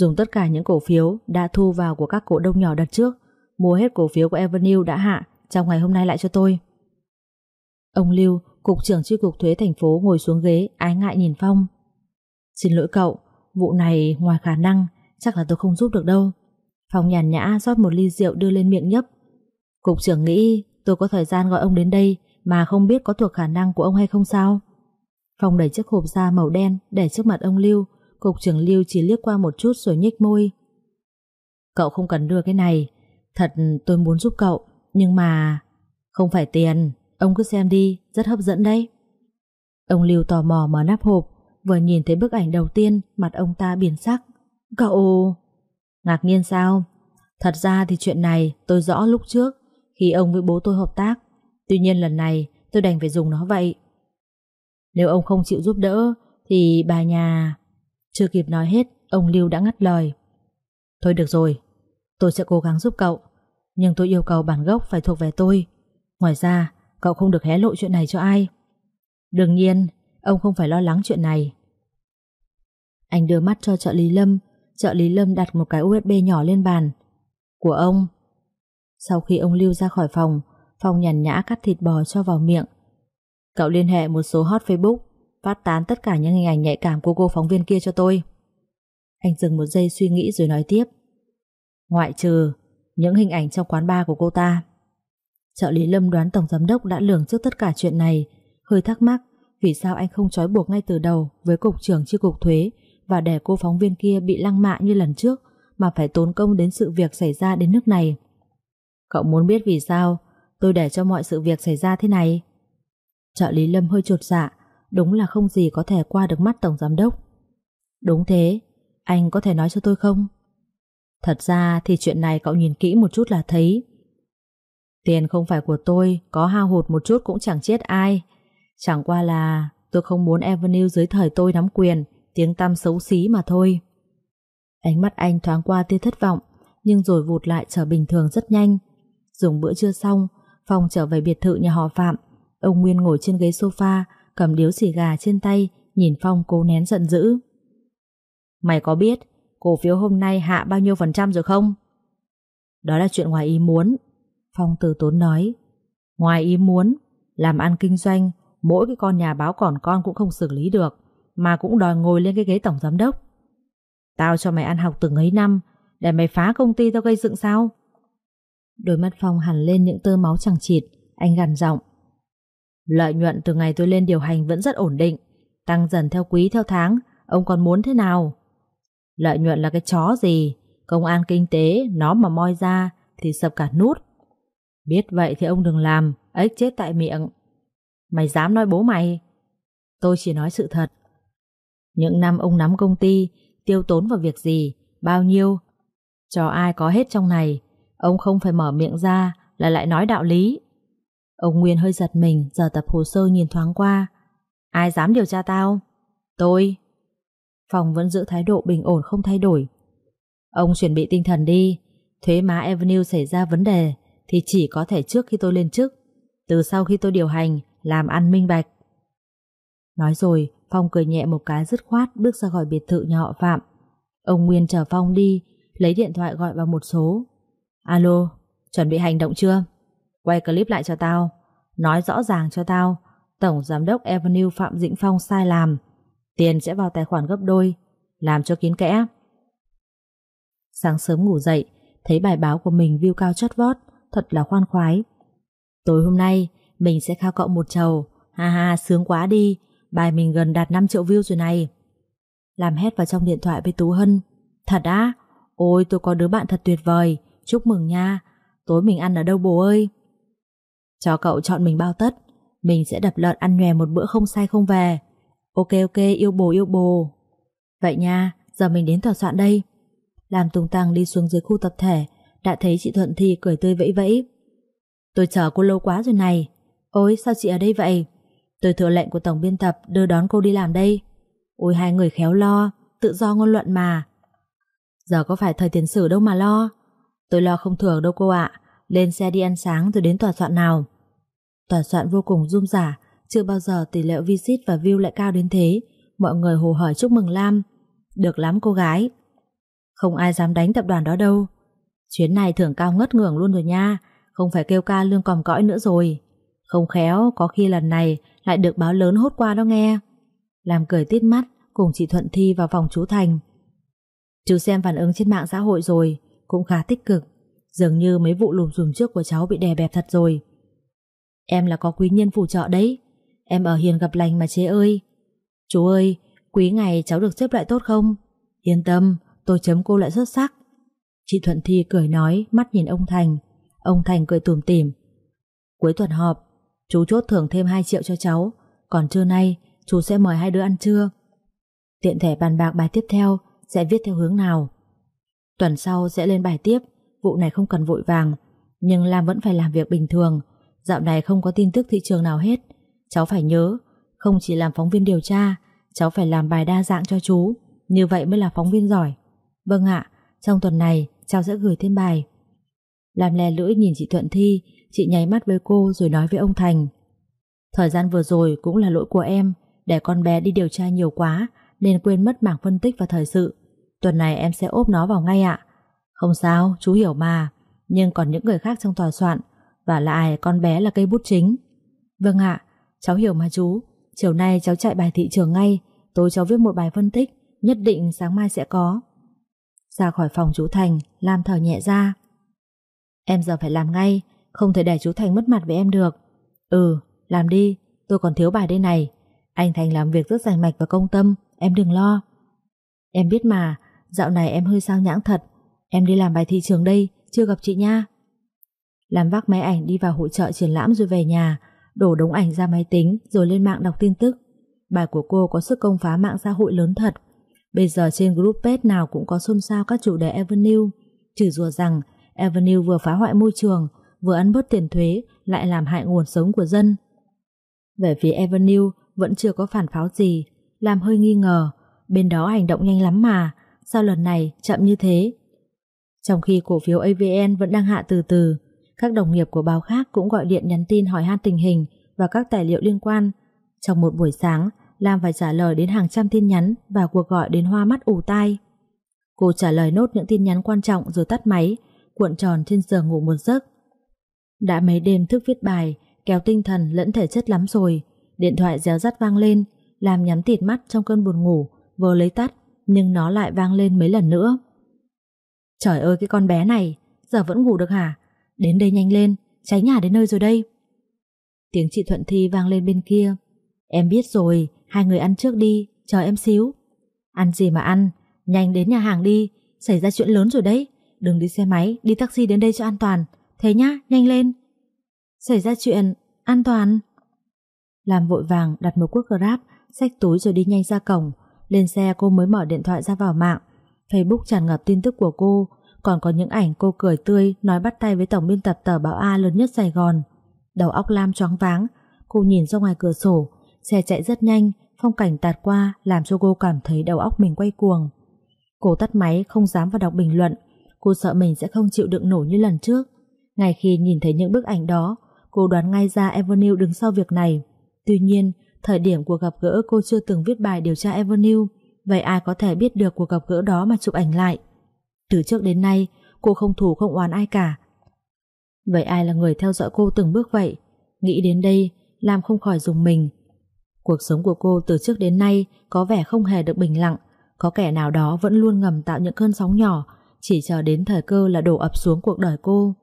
dùng tất cả những cổ phiếu đã thu vào của các cổ đông nhỏ đặt trước, mua hết cổ phiếu của Avenue đã hạ trong ngày hôm nay lại cho tôi. Ông Lưu, cục trưởng chi cục thuế thành phố ngồi xuống ghế ái ngại nhìn Phong. Xin lỗi cậu, vụ này ngoài khả năng chắc là tôi không giúp được đâu. Phong nhàn nhã rót một ly rượu đưa lên miệng nhấp. Cục trưởng nghĩ tôi có thời gian gọi ông đến đây mà không biết có thuộc khả năng của ông hay không sao? Phong đẩy chiếc hộp da màu đen để trước mặt ông Lưu Cục trưởng Lưu chỉ liếc qua một chút rồi nhếch môi. Cậu không cần đưa cái này. Thật tôi muốn giúp cậu. Nhưng mà... Không phải tiền. Ông cứ xem đi. Rất hấp dẫn đấy. Ông Lưu tò mò mở nắp hộp, Vừa nhìn thấy bức ảnh đầu tiên, Mặt ông ta biến sắc Cậu... Ngạc nhiên sao? Thật ra thì chuyện này tôi rõ lúc trước, Khi ông với bố tôi hợp tác. Tuy nhiên lần này tôi đành phải dùng nó vậy. Nếu ông không chịu giúp đỡ, Thì bà nhà... Chưa kịp nói hết, Ông Lưu đã ngắt lời. Thôi được rồi, Tôi sẽ cố gắng giúp cậu, Nhưng tôi yêu cầu bản gốc phải thuộc về tôi. Ngoài ra, cậu không được hé lộ chuyện này cho ai. Đương nhiên, Ông không phải lo lắng chuyện này. Anh đưa mắt cho trợ lý Lâm Trợ lý Lâm đặt một cái USB nhỏ lên bàn. Của ông. Sau khi ông Lưu ra khỏi phòng, Phong nhàn nhã cắt thịt bò cho vào miệng. Cậu liên hệ một số hot Facebook, Phát tán tất cả những hình ảnh nhạy cảm của cô phóng viên kia cho tôi. Anh dừng một giây suy nghĩ rồi nói tiếp. Ngoại trừ Những hình ảnh trong quán bar của cô ta, Trợ lý Lâm đoán Tổng Giám Đốc đã lường trước tất cả chuyện này. Hơi thắc mắc Vì sao anh không trói buộc ngay từ đầu Với Cục trưởng chi cục thuế và để cô phóng viên kia bị lăng mạ như lần trước Mà phải tốn công đến sự việc xảy ra đến nước này. Cậu muốn biết vì sao Tôi để cho mọi sự việc xảy ra thế này? Trợ lý Lâm hơi trột dạ Đúng là không gì có thể qua được mắt Tổng Giám Đốc. Đúng thế, Anh có thể nói cho tôi không? Thật ra thì chuyện này cậu nhìn kỹ một chút là thấy. Tiền không phải của tôi, Có hao hụt một chút cũng chẳng chết ai. Chẳng qua là Tôi không muốn Avenue dưới thời tôi nắm quyền Tiếng tăm xấu xí mà thôi. Ánh mắt anh thoáng qua tia thất vọng, Nhưng rồi vụt lại trở bình thường rất nhanh. Dùng bữa trưa xong, Phong trở về biệt thự nhà họ Phạm. Ông Nguyên ngồi trên ghế sofa, Cầm điếu xì gà trên tay, Nhìn Phong cố nén giận dữ. Mày có biết cổ phiếu hôm nay hạ bao nhiêu phần trăm rồi không? Đó là chuyện ngoài ý muốn, Phong từ tốn nói. Ngoài ý muốn, Làm ăn kinh doanh, Mỗi cái con nhà báo còn con cũng không xử lý được. Mà cũng đòi ngồi lên cái ghế tổng giám đốc. Tao cho mày ăn học từng ấy năm, Để mày phá công ty tao gây dựng sao? Đôi mắt Phong hẳn lên những tơ máu chẳng chịt, Anh gằn giọng. Lợi nhuận từ ngày tôi lên điều hành vẫn rất ổn định, Tăng dần theo quý theo tháng, Ông còn muốn thế nào? Lợi nhuận là cái chó gì? Công an kinh tế, Nó mà moi ra Thì sập cả nút. Biết vậy thì ông đừng làm, Ếch chết tại miệng. Mày dám nói bố mày? Tôi chỉ nói sự thật. Những năm ông nắm công ty, Tiêu tốn vào việc gì, Bao nhiêu? Cho ai có hết trong này? Ông không phải mở miệng ra Là lại nói đạo lý. Ông Nguyên hơi giật mình, Giờ tập hồ sơ nhìn thoáng qua. Ai dám điều tra tao? Tôi. Phòng vẫn giữ thái độ bình ổn không thay đổi. Ông chuẩn bị tinh thần đi. Thuế má Avenue xảy ra vấn đề Thì chỉ có thể trước khi tôi lên chức. Từ sau khi tôi điều hành, Làm ăn minh bạch. Nói rồi Phong cười nhẹ một cái dứt khoát Bước ra khỏi biệt thự nhà họ Phạm. Ông Nguyên chờ Phong đi Lấy điện thoại gọi vào một số. Alo, chuẩn bị hành động chưa? Quay clip lại cho tao. Nói rõ ràng cho tao Tổng Giám đốc Avenue Phạm Dĩnh Phong sai làm. Tiền sẽ vào tài khoản gấp đôi Làm cho kín kẽ. Sáng sớm ngủ dậy Thấy bài báo của mình view cao chót vót Thật là khoan khoái. Tối hôm nay mình sẽ khao cậu một chầu. Ha ha sướng quá đi. Bài mình gần đạt 5 triệu view rồi này. Làm hét vào trong điện thoại với Tú Hân. Thật á? Ôi, tôi có đứa bạn thật tuyệt vời. Chúc mừng nha. Tối mình ăn ở đâu bố ơi? Cho cậu chọn mình bao tất. Mình sẽ đập lợn ăn nhòe một bữa không sai không về. Ok ok, yêu bồ yêu bồ. Vậy nha, Giờ mình đến tòa soạn đây. Làm tung tăng đi xuống dưới khu tập thể. Đã thấy chị Thuận Thi cười tươi vẫy vẫy. Tôi chờ cô lâu quá rồi này. Ôi, sao chị ở đây vậy? Tôi thừa lệnh của tổng biên tập đưa đón cô đi làm đây. Ôi, hai người khéo lo, Tự do ngôn luận mà. Giờ có phải thời tiền sử đâu mà lo. Tôi lo không thừa đâu cô ạ. Lên xe đi ăn sáng rồi đến tòa soạn nào. Tòa soạn vô cùng rung rả, Chưa bao giờ tỷ lệ visit và view lại cao đến thế. Mọi người hồ hỏi chúc mừng Lam. Được lắm cô gái. Không ai dám đánh tập đoàn đó đâu. Chuyến này thưởng cao ngất ngưởng luôn rồi nha. Không phải kêu ca lương còm cõi nữa rồi. Không khéo, có khi lần này Lại được báo lớn hốt qua đó nghe. Làm cười tít mắt, Cùng chị Thuận Thi vào phòng chú Thành. Chú xem phản ứng trên mạng xã hội rồi, Cũng khá tích cực. Dường như mấy vụ lùm xùm trước của cháu bị đè bẹp thật rồi. Em là có quý nhân phù trợ đấy. Em ở hiền gặp lành mà chế ơi. Chú ơi, Quý ngày cháu được xếp lại tốt không? Yên tâm, tôi chấm cô lại xuất sắc. Chị Thuận Thi cười nói, Mắt nhìn ông Thành. Ông Thành cười tủm tỉm. Cuối tuần họp Chú chốt thưởng thêm 2 triệu cho cháu. Còn trưa nay Chú sẽ mời hai đứa ăn trưa. Tiện thể bàn bạc bài tiếp theo Sẽ viết theo hướng nào? Tuần sau sẽ lên bài tiếp. Vụ này không cần vội vàng Nhưng Lam vẫn phải làm việc bình thường. Dạo này không có tin tức thị trường nào hết. Cháu phải nhớ Không chỉ làm phóng viên điều tra Cháu phải làm bài đa dạng cho chú. Như vậy mới là phóng viên giỏi. Vâng ạ, trong tuần này cháu sẽ gửi thêm bài. Làm lè lưỡi nhìn chị Thuận Thi Chị nháy mắt với cô rồi nói với ông Thành. Thời gian vừa rồi cũng là lỗi của em Để con bé đi điều tra nhiều quá Nên quên mất mảng phân tích và thời sự. Tuần này em sẽ ốp nó vào ngay ạ. Không sao, chú hiểu mà Nhưng còn những người khác trong tòa soạn Và lại con bé là cây bút chính. Vâng ạ, cháu hiểu mà chú. Chiều nay cháu chạy bài thị trường ngay Tối cháu viết một bài phân tích Nhất định sáng mai sẽ có. Ra khỏi phòng chú Thành Lam thở nhẹ ra. Em giờ phải làm ngay không thể để chú Thành mất mặt với em được. Ừ, làm đi, tôi còn thiếu bài đây này. Anh Thành làm việc rất rành mạch và công tâm Em đừng lo. Em biết mà, dạo này em hơi sao nhãng thật. Em đi làm bài thị trường đây Chưa gặp chị nha. Làm vác máy ảnh đi vào hội trợ triển lãm rồi về nhà Đổ đống ảnh ra máy tính Rồi lên mạng đọc tin tức. Bài của cô có sức công phá mạng xã hội lớn thật. Bây giờ trên group page nào cũng có xôn xao các chủ đề Avenue. Chỉ rùa rằng Avenue vừa phá hoại môi trường Vừa ăn bớt tiền thuế, Lại làm hại nguồn sống của dân. Về phía Avenue, Vẫn chưa có phản pháo gì, Làm hơi nghi ngờ, Bên đó hành động nhanh lắm mà, Sao lần này chậm như thế? Trong khi cổ phiếu AVN vẫn đang hạ từ từ, Các đồng nghiệp của báo khác Cũng gọi điện nhắn tin hỏi han tình hình Và các tài liệu liên quan. Trong một buổi sáng, Lam phải trả lời đến hàng trăm tin nhắn Và cuộc gọi đến hoa mắt ủ tai. Cô trả lời nốt những tin nhắn quan trọng Rồi tắt máy, Cuộn tròn trên giường ngủ một giấc. Đã mấy đêm thức viết bài Kéo tinh thần lẫn thể chất lắm rồi Điện thoại réo rắt vang lên Làm nhắm tịt mắt trong cơn buồn ngủ vừa lấy tắt nhưng nó lại vang lên mấy lần nữa. Trời ơi cái con bé này, giờ vẫn ngủ được hả? Đến đây nhanh lên, cháy nhà đến nơi rồi đây. Tiếng chị Thuận Thi vang lên bên kia. Em biết rồi, hai người ăn trước đi, chờ em xíu. Ăn gì mà ăn, nhanh đến nhà hàng đi, xảy ra chuyện lớn rồi đấy. Đừng đi xe máy, đi taxi đến đây cho an toàn. Thế nhá, nhanh lên. Xảy ra chuyện, an toàn. Làm vội vàng đặt một cuốc grab, xách túi rồi đi nhanh ra cổng. Lên xe cô mới mở điện thoại ra vào mạng. Facebook tràn ngập tin tức của cô. Còn có những ảnh cô cười tươi Nói bắt tay với tổng biên tập tờ báo A lớn nhất Sài Gòn. Đầu óc Lam choáng váng. Cô nhìn ra ngoài cửa sổ. Xe chạy rất nhanh Phong cảnh tạt qua làm cho cô cảm thấy đầu óc mình quay cuồng. Cô tắt máy không dám vào đọc bình luận. Cô sợ mình sẽ không chịu đựng nổi như lần trước. Ngay khi nhìn thấy những bức ảnh đó, Cô đoán ngay ra Avenue đứng sau việc này. Tuy nhiên, Thời điểm cuộc gặp gỡ cô chưa từng viết bài điều tra Avenue, Vậy ai có thể biết được cuộc gặp gỡ đó mà chụp ảnh lại? Từ trước đến nay, Cô không thù không oán ai cả. Vậy ai là người theo dõi cô từng bước vậy? Nghĩ đến đây, Lam không khỏi dùng mình. Cuộc sống của cô từ trước đến nay Có vẻ không hề được bình lặng. Có kẻ nào đó vẫn luôn ngầm tạo những cơn sóng nhỏ, Chỉ chờ đến thời cơ là đổ ập xuống cuộc đời cô.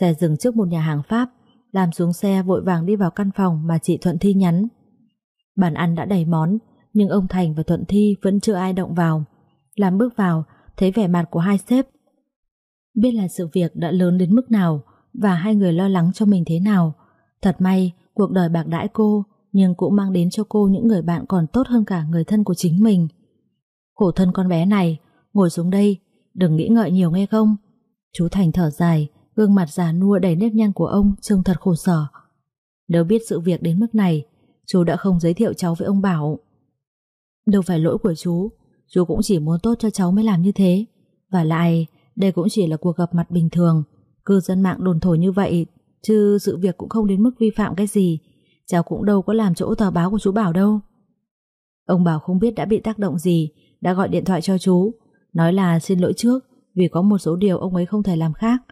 Xe dừng trước một nhà hàng Pháp làm xuống xe vội vàng đi vào căn phòng Mà chị Thuận Thi nhắn Bàn ăn đã đầy món, nhưng ông Thành và Thuận Thi vẫn chưa ai động vào. Làm bước vào, thấy vẻ mặt của hai sếp. Biết là sự việc đã lớn đến mức nào và hai người lo lắng cho mình thế nào. Thật may, cuộc đời bạc đãi cô, nhưng cũng mang đến cho cô những người bạn còn tốt hơn cả người thân của chính mình. Khổ thân con bé này, ngồi xuống đây, đừng nghĩ ngợi nhiều nghe không? Chú Thành thở dài, gương mặt già nua đầy nếp nhăn của ông trông thật khổ sở. Nếu biết sự việc đến mức này, chú đã không giới thiệu cháu với ông Bảo. Đâu phải lỗi của chú, chú cũng chỉ muốn tốt cho cháu mới làm như thế. Và lại, đây cũng chỉ là cuộc gặp mặt bình thường. Cư dân mạng đồn thổi như vậy, chứ sự việc cũng không đến mức vi phạm cái gì. Cháu cũng đâu có làm chỗ tờ báo của chú Bảo đâu. Ông Bảo không biết đã bị tác động gì, đã gọi điện thoại cho chú, nói là xin lỗi trước vì có một số điều ông ấy không thể làm khác.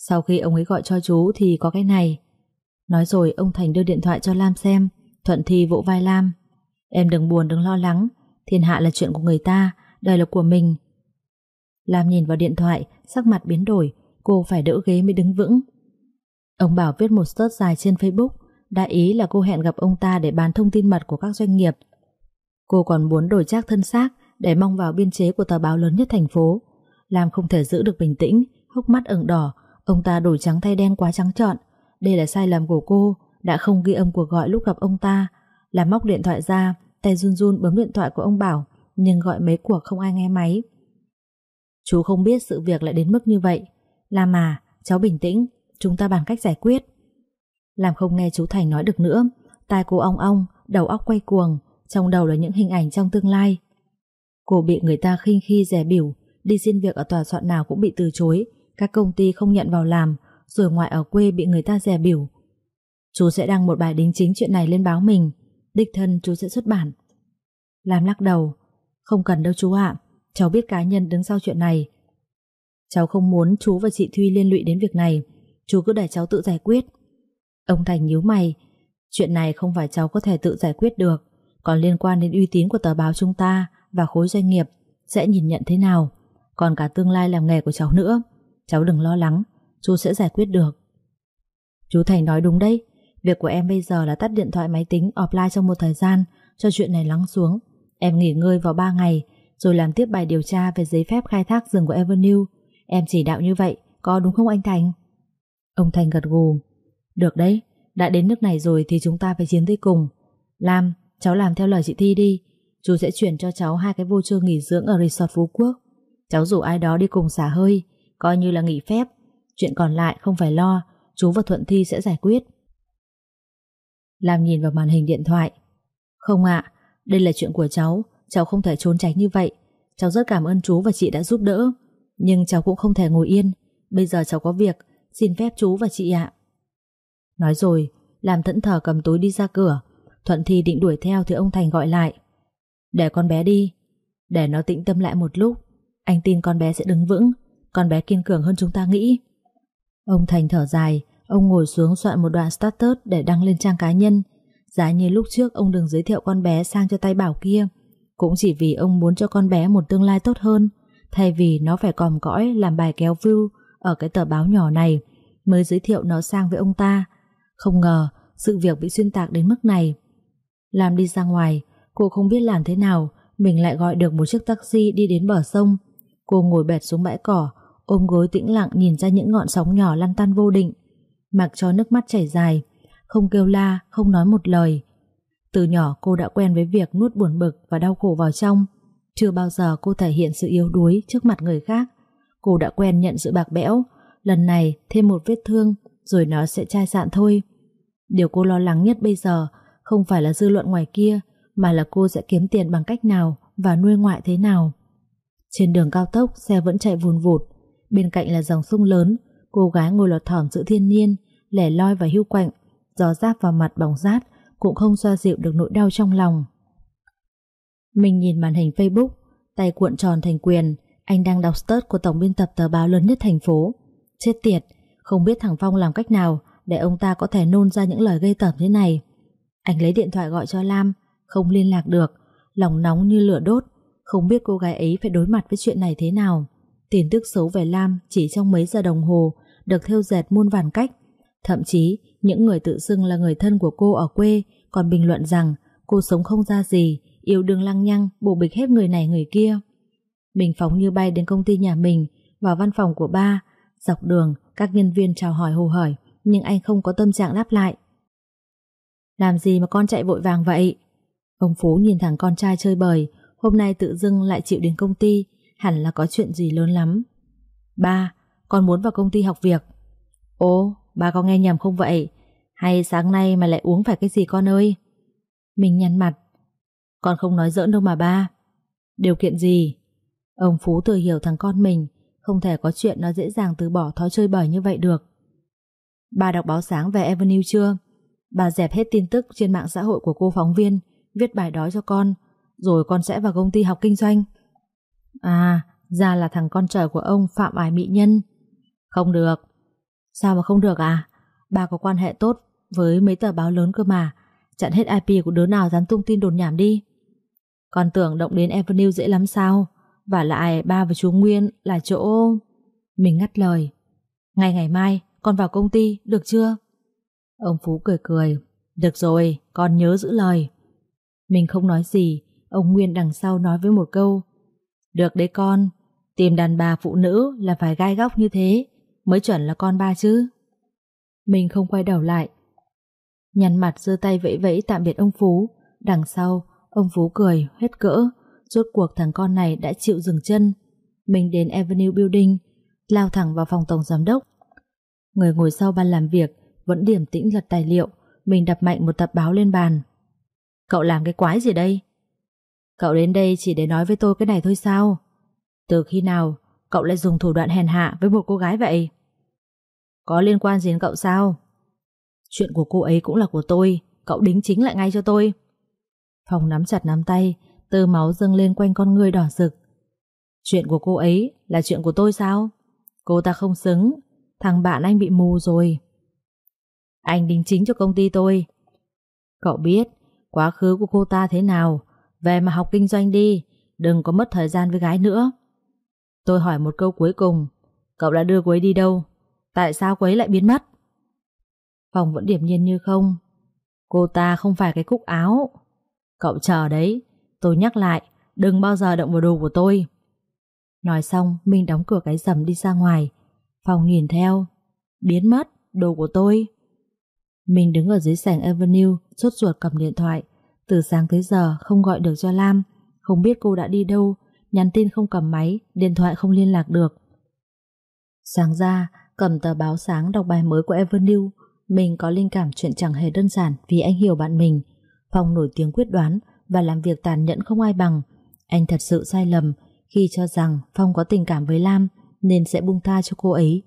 Sau khi ông ấy gọi cho chú thì có cái này. Nói rồi ông Thành đưa điện thoại cho Lam xem, Thuận Thi vỗ vai Lam. Em đừng buồn đừng lo lắng Thiên hạ là chuyện của người ta đời là của mình. Lam nhìn vào điện thoại Sắc mặt biến đổi Cô phải đỡ ghế mới đứng vững. Ông Bảo viết một sớt dài trên Facebook Đại ý là cô hẹn gặp ông ta để bán thông tin mật của các doanh nghiệp. Cô còn muốn đổi trác thân xác Để mong vào biên chế của tờ báo lớn nhất thành phố. Lam không thể giữ được bình tĩnh Hốc mắt ửng đỏ Ông ta đổi trắng thay đen quá trắng trọn Đây là sai lầm của cô đã không ghi âm cuộc gọi lúc gặp ông ta Làm móc điện thoại ra, tay run run bấm điện thoại của ông Bảo, nhưng gọi mấy cuộc không ai nghe máy. Chú không biết sự việc lại đến mức như vậy. Làm mà, cháu bình tĩnh, chúng ta bàn cách giải quyết. Làm không nghe chú Thành nói được nữa, tai cô ong ong, đầu óc quay cuồng, trong đầu là những hình ảnh trong tương lai. Cô bị người ta khinh khi rẻ biểu, đi xin việc ở tòa soạn nào cũng bị từ chối, các công ty không nhận vào làm, rồi ngoại ở quê bị người ta dè biểu. Chú sẽ đăng một bài đính chính chuyện này lên báo mình, đích thân chú sẽ xuất bản. Làm lắc đầu, không cần đâu chú ạ, cháu biết cá nhân đứng sau chuyện này. Cháu không muốn chú và chị Thuy liên lụy đến việc này, chú cứ để cháu tự giải quyết. Ông Thành nhíu mày, chuyện này không phải cháu có thể tự giải quyết được, còn liên quan đến uy tín của tờ báo chúng ta và khối doanh nghiệp sẽ nhìn nhận thế nào, còn cả tương lai làm nghề của cháu nữa. Cháu đừng lo lắng, chú sẽ giải quyết được. Chú Thành nói đúng đấy, việc của em bây giờ là tắt điện thoại máy tính offline trong một thời gian cho chuyện này lắng xuống. Em nghỉ ngơi vào 3 ngày rồi làm tiếp bài điều tra về giấy phép khai thác rừng của Avenue. Em chỉ đạo như vậy, có đúng không anh Thành? Ông Thành gật gù. Được đấy, đã đến nước này rồi thì chúng ta phải chiến tới cùng. Lam, cháu làm theo lời chị Thi đi. Chú sẽ chuyển cho cháu hai cái vô trưa nghỉ dưỡng ở Resort Phú Quốc. Cháu rủ ai đó đi cùng xả hơi, coi như là nghỉ phép. Chuyện còn lại không phải lo, chú và Thuận Thi sẽ giải quyết. Lam nhìn vào màn hình điện thoại. Không ạ, đây là chuyện của cháu, cháu không thể trốn tránh như vậy. Cháu rất cảm ơn chú và chị đã giúp đỡ. Nhưng cháu cũng không thể ngồi yên. Bây giờ cháu có việc, xin phép chú và chị ạ. Nói rồi, làm thẫn thờ cầm túi đi ra cửa. Thuận Thi định đuổi theo thì ông Thành gọi lại. Để con bé đi, để nó tĩnh tâm lại một lúc. Anh tin con bé sẽ đứng vững, con bé kiên cường hơn chúng ta nghĩ. Ông Thành thở dài, ông ngồi xuống soạn một đoạn status để đăng lên trang cá nhân. Giá như lúc trước ông đừng giới thiệu con bé sang cho tay bảo kia, cũng chỉ vì ông muốn cho con bé một tương lai tốt hơn, thay vì nó phải còm cõi làm bài kéo view ở cái tờ báo nhỏ này, mới giới thiệu nó sang với ông ta. Không ngờ, sự việc bị xuyên tạc đến mức này. Làm đi ra ngoài, cô không biết làm thế nào, mình lại gọi được một chiếc taxi đi đến bờ sông. Cô ngồi bệt xuống bãi cỏ, ôm gối tĩnh lặng nhìn ra những ngọn sóng nhỏ lăn tan vô định, mặc cho nước mắt chảy dài, không kêu la, không nói một lời. Từ nhỏ cô đã quen với việc nuốt buồn bực và đau khổ vào trong, chưa bao giờ cô thể hiện sự yếu đuối trước mặt người khác. Cô đã quen nhận sự bạc bẽo, lần này thêm một vết thương rồi nó sẽ chai sạn thôi. Điều cô lo lắng nhất bây giờ không phải là dư luận ngoài kia, mà là cô sẽ kiếm tiền bằng cách nào và nuôi ngoại thế nào. Trên đường cao tốc, xe vẫn chạy vùn vụt, Bên cạnh là dòng sông lớn, Cô gái ngồi lọt thỏm giữa thiên nhiên, Lẻ loi và hưu quạnh, Gió giáp vào mặt bỏng rát, Cũng không xoa dịu được nỗi đau trong lòng. Mình nhìn màn hình Facebook, Tay cuộn tròn thành quyền, Anh đang đọc start của tổng biên tập tờ báo lớn nhất thành phố. Chết tiệt, Không biết thằng Phong làm cách nào Để ông ta có thể nôn ra những lời gây tởm thế này. Anh lấy điện thoại gọi cho Lam, Không liên lạc được, Lòng nóng như lửa đốt, Không biết cô gái ấy phải đối mặt với chuyện này thế nào. Tin tức xấu về Lam chỉ trong mấy giờ đồng hồ được theo dệt muôn vàn cách. Thậm chí, những người tự xưng là người thân của cô ở quê còn bình luận rằng cô sống không ra gì, yêu đương lăng nhăng, bổ bịch hết người này người kia. Mình phóng như bay đến công ty nhà mình, vào văn phòng của ba. Dọc đường, các nhân viên chào hỏi hồ hởi, nhưng anh không có tâm trạng đáp lại. Làm gì mà con chạy vội vàng vậy? Ông Phú nhìn thằng con trai chơi bời, hôm nay tự dưng lại chịu đến công ty, hẳn là có chuyện gì lớn lắm. Ba, con muốn vào công ty học việc. Ồ, ba có nghe nhầm không vậy? Hay sáng nay mà lại uống phải cái gì con ơi? Mình nhăn mặt. Con không nói giỡn đâu mà ba. Điều kiện gì? Ông Phú thừa hiểu thằng con mình, không thể có chuyện nó dễ dàng từ bỏ thói chơi bời như vậy được. Ba đọc báo sáng về Avenue chưa? Bà dẹp hết tin tức trên mạng xã hội của cô phóng viên, viết bài đó cho con, rồi con sẽ vào công ty học kinh doanh. À, ra là thằng con trời của ông Phạm Ái Mỹ Nhân. Không được. Sao mà không được à? Ba có quan hệ tốt với mấy tờ báo lớn cơ mà. Chặn hết IP của đứa nào dám tung tin đồn nhảm đi. Con tưởng động đến Avenue dễ lắm sao? Và lại ba và chú Nguyên là chỗ... Mình ngắt lời. Ngày ngày mai con vào công ty, được chưa? Ông Phú cười cười. Được rồi, con nhớ giữ lời. Mình không nói gì, ông Nguyên đằng sau nói với một câu được đấy con, tìm đàn bà phụ nữ là phải gai góc như thế, mới chuẩn là con ba chứ. Mình không quay đầu lại. Nhăn mặt giơ tay vẫy vẫy tạm biệt ông Phú, Đằng sau, ông Phú cười, hết cỡ. Rốt cuộc thằng con này đã chịu dừng chân. Mình đến Avenue Building, lao thẳng vào phòng tổng giám đốc. Người ngồi sau ban làm việc vẫn điểm tĩnh lật tài liệu. Mình đập mạnh một tập báo lên bàn. Cậu làm cái quái gì đây? Cậu đến đây chỉ để nói với tôi cái này thôi sao? Từ khi nào cậu lại dùng thủ đoạn hèn hạ với một cô gái vậy? Có liên quan gì đến cậu sao? Chuyện của cô ấy cũng là của tôi, cậu đính chính lại ngay cho tôi. Phòng nắm chặt nắm tay, tơ máu dâng lên quanh con người đỏ rực. Chuyện của cô ấy là chuyện của tôi sao? Cô ta không xứng, thằng bạn anh bị mù rồi. Anh đính chính cho công ty tôi. Cậu biết quá khứ của cô ta thế nào, về mà học kinh doanh đi, đừng có mất thời gian với gái nữa. Tôi hỏi một câu cuối cùng, cậu đã đưa cô ấy đi đâu? Tại sao cô ấy lại biến mất? Phòng vẫn điềm nhiên như không. Cô ta không phải cái cúc áo. Cậu chờ đấy, tôi nhắc lại, đừng bao giờ động vào đồ của tôi. Nói xong, Minh đóng cửa cái rầm đi ra ngoài. Phòng nhìn theo. Biến mất, đồ của tôi. Mình đứng ở dưới sảnh Avenue, sốt ruột cầm điện thoại. Từ sáng tới giờ không gọi được cho Lam, không biết cô đã đi đâu, nhắn tin không cầm máy, điện thoại không liên lạc được. Sáng ra, cầm tờ báo sáng đọc bài mới của Evernew, mình có linh cảm chuyện chẳng hề đơn giản vì anh hiểu bạn mình. Phong nổi tiếng quyết đoán và làm việc tàn nhẫn không ai bằng. Anh thật sự sai lầm khi cho rằng Phong có tình cảm với Lam nên sẽ buông tha cho cô ấy.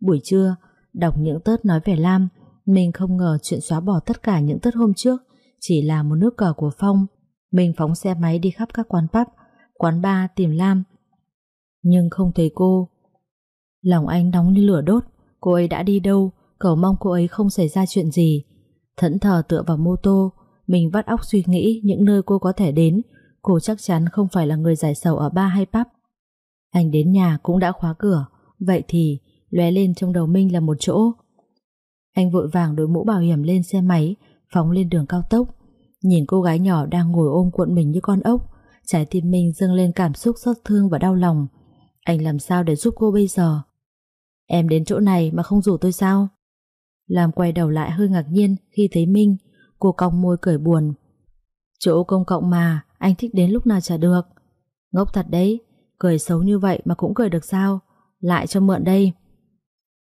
Buổi trưa, đọc những tớt nói về Lam, mình không ngờ chuyện xóa bỏ tất cả những tớt hôm trước chỉ là một nước cờ của Phong. Mình phóng xe máy đi khắp các quán pub, quán bar tìm Lam. Nhưng không thấy cô. Lòng anh nóng như lửa đốt, cô ấy đã đi đâu, cầu mong cô ấy không xảy ra chuyện gì. Thẫn thờ tựa vào mô tô, mình vắt óc suy nghĩ những nơi cô có thể đến, cô chắc chắn không phải là người giải sầu ở ba hay pub. Anh đến nhà cũng đã khóa cửa, vậy thì lóe lên trong đầu Minh là một chỗ. Anh vội vàng đội mũ bảo hiểm lên xe máy, phóng lên đường cao tốc. Nhìn cô gái nhỏ đang ngồi ôm cuộn mình như con ốc, trái tim mình dâng lên cảm xúc xót thương và đau lòng. Anh làm sao để giúp cô bây giờ? Em đến chỗ này mà không rủ tôi sao? Làm quay đầu lại hơi ngạc nhiên khi thấy Minh, cô cong môi cười buồn. Chỗ công cộng mà, anh thích đến lúc nào chả được. Ngốc thật đấy, cười xấu như vậy mà cũng cười được sao? Lại cho mượn đây.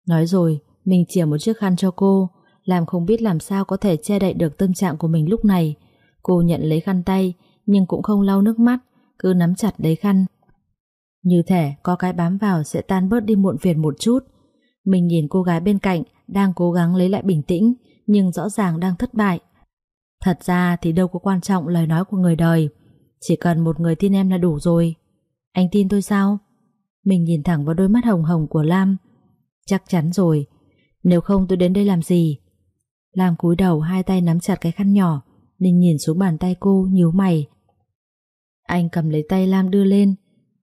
Nói rồi, mình chìa một chiếc khăn cho cô, làm không biết làm sao có thể che đậy được tâm trạng của mình lúc này. Cô nhận lấy khăn tay, nhưng cũng không lau nước mắt, cứ nắm chặt lấy khăn. Như thể có cái bám vào sẽ tan bớt đi muộn phiền một chút. Mình nhìn cô gái bên cạnh đang cố gắng lấy lại bình tĩnh, nhưng rõ ràng đang thất bại. Thật ra thì đâu có quan trọng lời nói của người đời, chỉ cần một người tin em là đủ rồi. Anh tin tôi sao? Mình nhìn thẳng vào đôi mắt hồng hồng của Lam. Chắc chắn rồi, nếu không tôi đến đây làm gì? Lam cúi đầu hai tay nắm chặt cái khăn nhỏ, Ninh nhìn xuống bàn tay cô nhíu mày. Anh cầm lấy tay Lam đưa lên.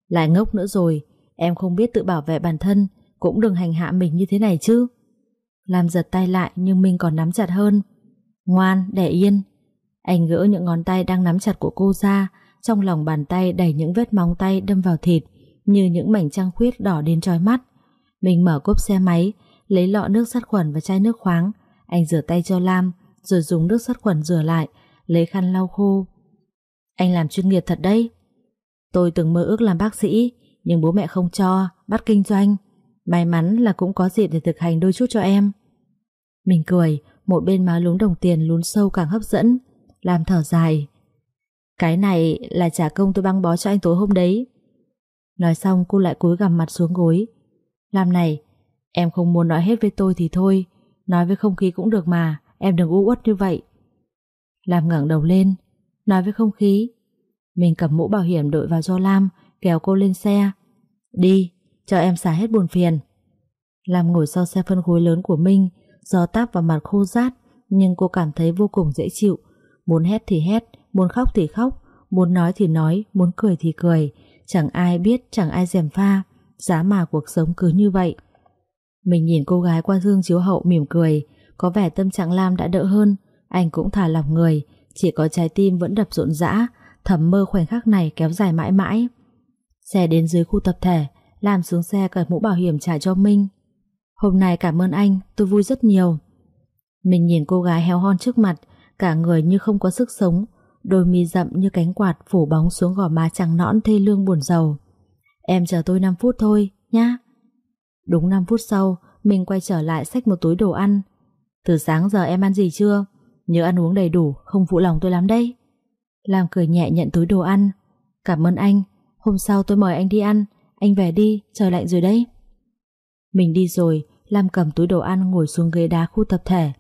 Lại ngốc nữa rồi, em không biết tự bảo vệ bản thân, cũng đừng hành hạ mình như thế này chứ. Lam giật tay lại nhưng mình còn nắm chặt hơn. Ngoan, để yên. Anh gỡ những ngón tay đang nắm chặt của cô ra, trong lòng bàn tay đầy những vết móng tay đâm vào thịt, như những mảnh trăng khuyết đỏ đến trói mắt. Mình mở cốp xe máy, lấy lọ nước sát khuẩn và chai nước khoáng. Anh rửa tay cho Lam, rồi dùng nước sát khuẩn rửa lại, lấy khăn lau khô. Anh làm chuyên nghiệp thật đấy. Tôi từng mơ ước làm bác sĩ, nhưng bố mẹ không cho, bắt kinh doanh. May mắn là cũng có dịp để thực hành đôi chút cho em. Mình cười, một bên má lún đồng tiền lún sâu càng hấp dẫn, làm thở dài. Cái này là trả công tôi băng bó cho anh tối hôm đấy. Nói xong cô lại cúi gằm mặt xuống gối. Làm này, em không muốn nói hết với tôi thì thôi, nói với không khí cũng được mà, em đừng u uất như vậy. Lam ngẩng đầu lên, nói với không khí. Mình cầm mũ bảo hiểm đội vào cho Lam, kéo cô lên xe. Đi, cho em xả hết buồn phiền. Lam ngồi sau xe phân khối lớn của Minh, gió táp vào mặt khô rát, nhưng cô cảm thấy vô cùng dễ chịu. Muốn hét thì hét, muốn khóc thì khóc, muốn nói thì nói, muốn cười thì cười. Chẳng ai biết, chẳng ai dèm pha. Giá mà cuộc sống cứ như vậy. Mình nhìn cô gái qua gương chiếu hậu mỉm cười, có vẻ tâm trạng Lam đã đỡ hơn, anh cũng thả lỏng người, chỉ có trái tim vẫn đập rộn rã, thầm mơ khoảnh khắc này kéo dài mãi mãi. Xe đến dưới khu tập thể, làm xuống xe cởi mũ bảo hiểm trả cho Minh. Hôm nay cảm ơn anh, tôi vui rất nhiều. Mình nhìn cô gái heo hon trước mặt, cả người như không có sức sống, Đôi mi rậm như cánh quạt phủ bóng xuống gò má trắng nõn thê lương buồn giàu. Em chờ tôi 5 phút thôi, nhá. Đúng 5 phút sau, mình quay trở lại xách một túi đồ ăn. Từ sáng giờ em ăn gì chưa? Nhớ ăn uống đầy đủ, không phụ lòng tôi lắm đây. Lam cười nhẹ nhận túi đồ ăn. Cảm ơn anh, hôm sau tôi mời anh đi ăn, anh về đi, trời lạnh rồi đấy. Mình đi rồi, Lam cầm túi đồ ăn ngồi xuống ghế đá khu tập thể.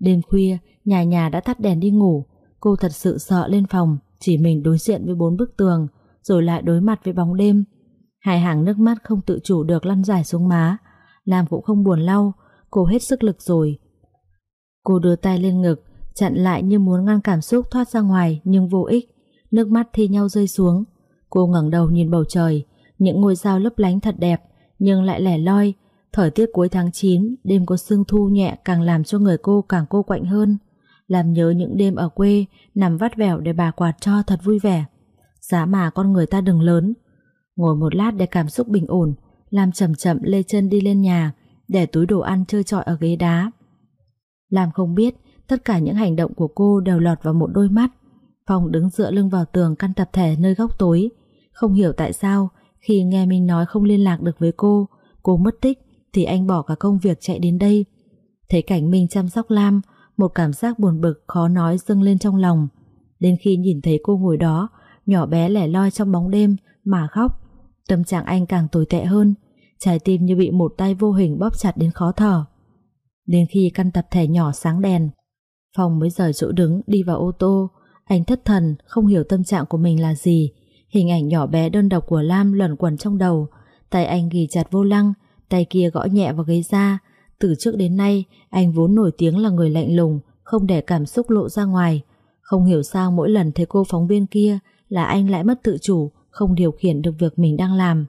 Đêm khuya, nhà nhà đã tắt đèn đi ngủ. Cô thật sự sợ lên phòng, chỉ mình đối diện với bốn bức tường, rồi lại đối mặt với bóng đêm. Hai hàng nước mắt không tự chủ được lăn dài xuống má. Lam cũng không buồn lau, cô hết sức lực rồi. Cô đưa tay lên ngực, chặn lại như muốn ngăn cảm xúc thoát ra ngoài nhưng vô ích. Nước mắt thi nhau rơi xuống. Cô ngẩng đầu nhìn bầu trời, những ngôi sao lấp lánh thật đẹp, nhưng lại lẻ loi. Thời tiết cuối tháng 9, đêm có sương thu nhẹ càng làm cho người cô càng cô quạnh hơn. Làm nhớ những đêm ở quê, nằm vắt vẻo để bà quạt cho thật vui vẻ. Giá mà con người ta đừng lớn. Ngồi một lát để cảm xúc bình ổn, làm chậm chậm lê chân đi lên nhà, để túi đồ ăn chơi trọi ở ghế đá. Làm không biết, tất cả những hành động của cô đều lọt vào một đôi mắt. Phong đứng dựa lưng vào tường căn tập thể nơi góc tối. Không hiểu tại sao, khi nghe mình nói không liên lạc được với cô, cô mất tích, thì anh bỏ cả công việc chạy đến đây. Thấy cảnh mình chăm sóc Lam, một cảm giác buồn bực khó nói dâng lên trong lòng. Đến khi nhìn thấy cô ngồi đó, nhỏ bé lẻ loi trong bóng đêm mà khóc, tâm trạng anh càng tồi tệ hơn, trái tim như bị một tay vô hình bóp chặt đến khó thở. Đến khi căn tập thể nhỏ sáng đèn, Phong mới rời chỗ đứng đi vào ô tô, anh thất thần, không hiểu tâm trạng của mình là gì. Hình ảnh nhỏ bé đơn độc của Lam luẩn quẩn trong đầu, tay anh ghi chặt vô lăng, tay kia gõ nhẹ vào ghế da. Từ trước đến nay, anh vốn nổi tiếng là người lạnh lùng, không để cảm xúc lộ ra ngoài. Không hiểu sao mỗi lần thấy cô phóng viên kia là anh lại mất tự chủ, không điều khiển được việc mình đang làm.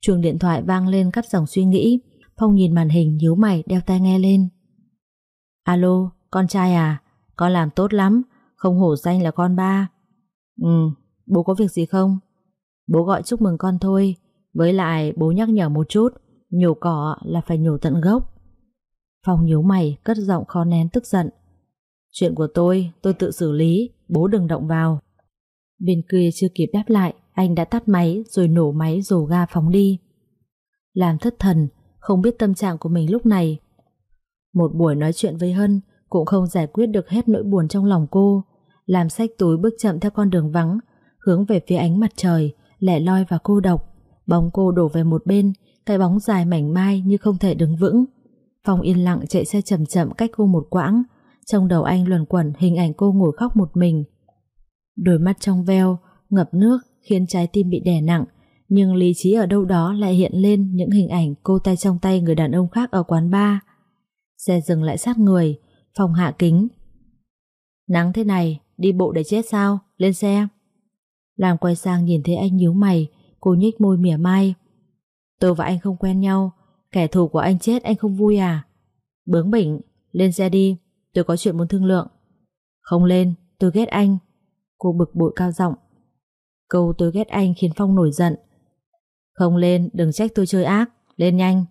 Chuông điện thoại vang lên cắt dòng suy nghĩ. Phong nhìn màn hình nhíu mày đeo tai nghe lên. Alo, con trai à? Con làm tốt lắm, không hổ danh là con ba. Ừ, bố có việc gì không? Bố gọi chúc mừng con thôi, với lại bố nhắc nhở một chút, nhổ cỏ là phải nhổ tận gốc. Phong nhíu mày, cất giọng khó nén tức giận. Chuyện của tôi, tôi tự xử lý, bố đừng động vào. Bên kia chưa kịp đáp lại, anh đã tắt máy rồi nổ máy rổ ga phóng đi. Làm thất thần, không biết tâm trạng của mình lúc này. Một buổi nói chuyện với Hân cũng không giải quyết được hết nỗi buồn trong lòng cô. Làm sách túi bước chậm theo con đường vắng, hướng về phía ánh mặt trời, lẻ loi và cô độc. Bóng cô đổ về một bên, cái bóng dài mảnh mai như không thể đứng vững. Phong yên lặng chạy xe chậm chậm cách cô một quãng, trong đầu anh luẩn quẩn hình ảnh cô ngồi khóc một mình. Đôi mắt trong veo, ngập nước khiến trái tim bị đè nặng, nhưng lý trí ở đâu đó lại hiện lên những hình ảnh cô tay trong tay người đàn ông khác ở quán bar. Xe dừng lại sát người, phòng hạ kính. Nắng thế này, đi bộ để chết sao? Lên xe. Làm quay sang nhìn thấy anh nhíu mày, cô nhếch môi mỉa mai. Tôi và anh không quen nhau, kẻ thù của anh chết anh không vui à? Bướng bỉnh, lên xe đi, tôi có chuyện muốn thương lượng. Không lên, tôi ghét anh. Cô bực bội cao giọng. Câu tôi ghét anh khiến Phong nổi giận. Không lên, đừng trách tôi chơi ác, lên nhanh.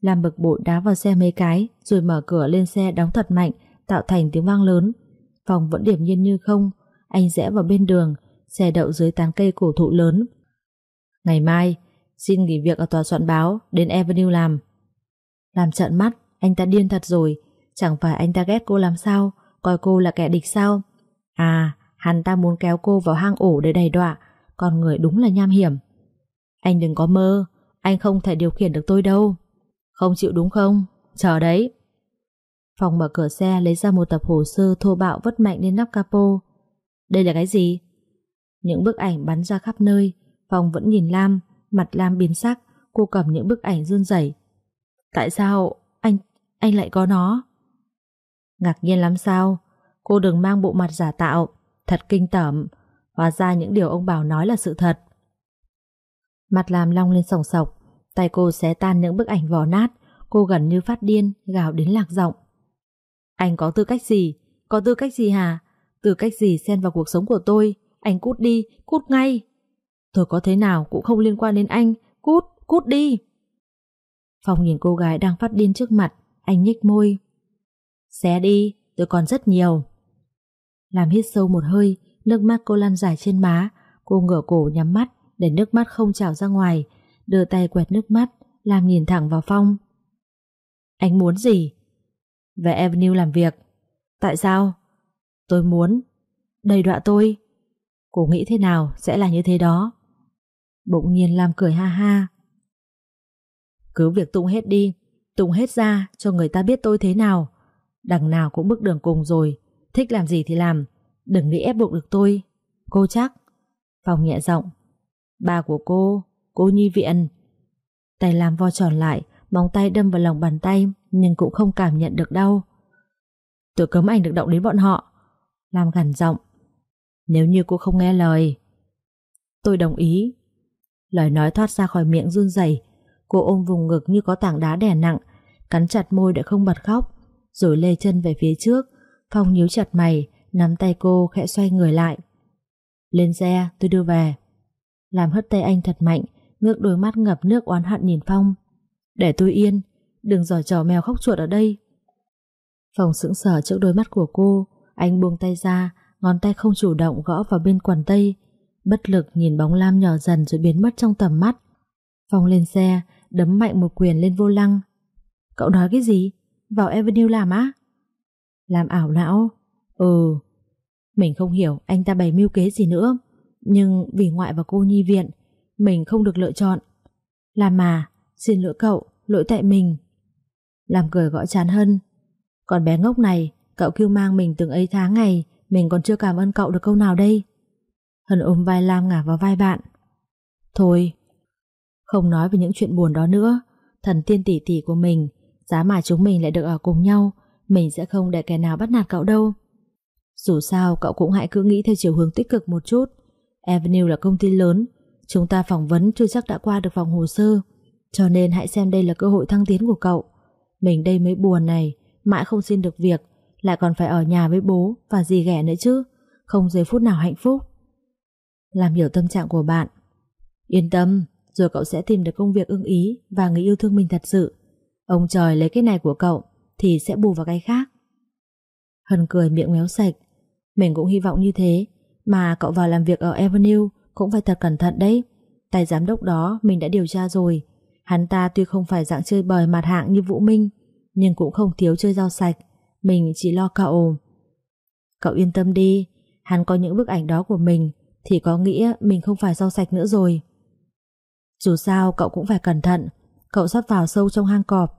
Làm bực bội đá vào xe mấy cái, rồi mở cửa lên xe đóng thật mạnh, tạo thành tiếng vang lớn. Phong vẫn điểm nhiên như không, anh rẽ vào bên đường, xe đậu dưới tán cây cổ thụ lớn. Ngày mai, xin nghỉ việc ở tòa soạn báo, đến Avenue làm. Làm trận mắt, anh ta điên thật rồi, chẳng phải anh ta ghét cô làm sao, coi cô là kẻ địch sao. À, hắn ta muốn kéo cô vào hang ổ để đầy đọa, con người đúng là nham hiểm. Anh đừng có mơ, anh không thể điều khiển được tôi đâu. Không chịu đúng không? Chờ đấy. Phòng mở cửa xe lấy ra một tập hồ sơ thô bạo vất mạnh lên nắp capo. Đây là cái gì? Những bức ảnh bắn ra khắp nơi, Phòng vẫn nhìn Lam, mặt Lam biến sắc, cô cầm những bức ảnh run rẩy. Tại sao anh anh lại có nó? Ngạc nhiên lắm sao? Cô đừng mang bộ mặt giả tạo, thật kinh tởm, hóa ra những điều ông Bảo nói là sự thật. Mặt làm long lên sòng sọc, tay cô xé tan những bức ảnh vỏ nát, cô gần như phát điên, gào đến lạc giọng. Anh có tư cách gì? Có tư cách gì hả? Tư cách gì xen vào cuộc sống của tôi? Anh cút đi, cút ngay. Tôi có thế nào cũng không liên quan đến anh, cút, cút đi. Phong nhìn cô gái đang phát điên trước mặt, anh nhếch môi. Xé đi, tôi còn rất nhiều. Làm hít sâu một hơi, Nước mắt cô lăn dài trên má. Cô ngửa cổ nhắm mắt Để nước mắt không trào ra ngoài. Đưa tay quẹt nước mắt Làm nhìn thẳng vào Phong. Anh muốn gì? Về Avenue làm việc. Tại sao? Tôi muốn. Đầy đọa tôi. Cô nghĩ thế nào sẽ là như thế đó? Bỗng nhiên làm cười ha ha. Cứ việc tung hết đi Tung hết ra cho người ta biết tôi thế nào. Đằng nào cũng bước đường cùng rồi. Thích làm gì thì làm. Đừng nghĩ ép buộc được tôi. Cô chắc. Phòng nhẹ giọng. Ba của cô, cô nhi viện. Tay làm vo tròn lại Móng tay đâm vào lòng bàn tay Nhưng cũng không cảm nhận được đau. Tôi cấm anh được động đến bọn họ. Làm gằn giọng. Nếu như cô không nghe lời. Tôi đồng ý. Lời nói thoát ra khỏi miệng run rẩy. Cô ôm vùng ngực như có tảng đá đè nặng Cắn chặt môi để không bật khóc Rồi lê chân về phía trước Phong nhíu chặt mày, Nắm tay cô khẽ xoay người lại. Lên xe, tôi đưa về. Làm hất tay anh thật mạnh, Ngước đôi mắt ngập nước oán hận nhìn Phong. Để tôi yên, Đừng giỏi trò mèo khóc chuột ở đây. Phong sững sờ trước đôi mắt của cô, Anh buông tay ra, Ngón tay không chủ động gõ vào bên quần tây, Bất lực nhìn bóng lam nhỏ dần rồi biến mất trong tầm mắt. Phong lên xe, Đấm mạnh một quyền lên vô lăng. Cậu nói cái gì? Vào Avenue làm á? Làm ảo não. Ừ Mình không hiểu anh ta bày mưu kế gì nữa. Nhưng vì ngoại và cô nhi viện, Mình không được lựa chọn. Làm mà, Xin lỗi cậu, Lỗi tại mình. Làm cười gõ chán hơn. Còn bé ngốc này, Cậu kêu mang mình từng ấy tháng ngày, Mình còn chưa cảm ơn cậu được câu nào đây. Hân ôm vai Lam ngả vào vai bạn. Thôi, Không nói về những chuyện buồn đó nữa. Thần tiên tỷ tỷ của mình, Giá mà chúng mình lại được ở cùng nhau mình sẽ không để kẻ nào bắt nạt cậu đâu. Dù sao, cậu cũng hãy cứ nghĩ theo chiều hướng tích cực một chút. Avenue là công ty lớn, Chúng ta phỏng vấn chưa chắc đã qua được vòng hồ sơ, Cho nên hãy xem đây là cơ hội thăng tiến của cậu. Mình đây mới buồn này, Mãi không xin được việc, Lại còn phải ở nhà với bố Và dì ghẻ nữa chứ, Không giây phút nào hạnh phúc. Làm hiểu tâm trạng của bạn. Yên tâm, Rồi cậu sẽ tìm được công việc ưng ý Và người yêu thương mình thật sự. Ông trời lấy cái này của cậu. Thì sẽ bù vào cái khác. Hân cười miệng méo sạch. Mình cũng hy vọng như thế, Mà cậu vào làm việc ở Avenue Cũng phải thật cẩn thận đấy. Tài giám đốc đó mình đã điều tra rồi. Hắn ta tuy không phải dạng chơi bời mặt hạng như Vũ Minh, Nhưng cũng không thiếu chơi rau sạch. Mình chỉ lo cậu. Cậu yên tâm đi, Hắn có những bức ảnh đó của mình Thì có nghĩa mình không phải rau sạch nữa rồi. Dù sao cậu cũng phải cẩn thận, Cậu sắp vào sâu trong hang cọp.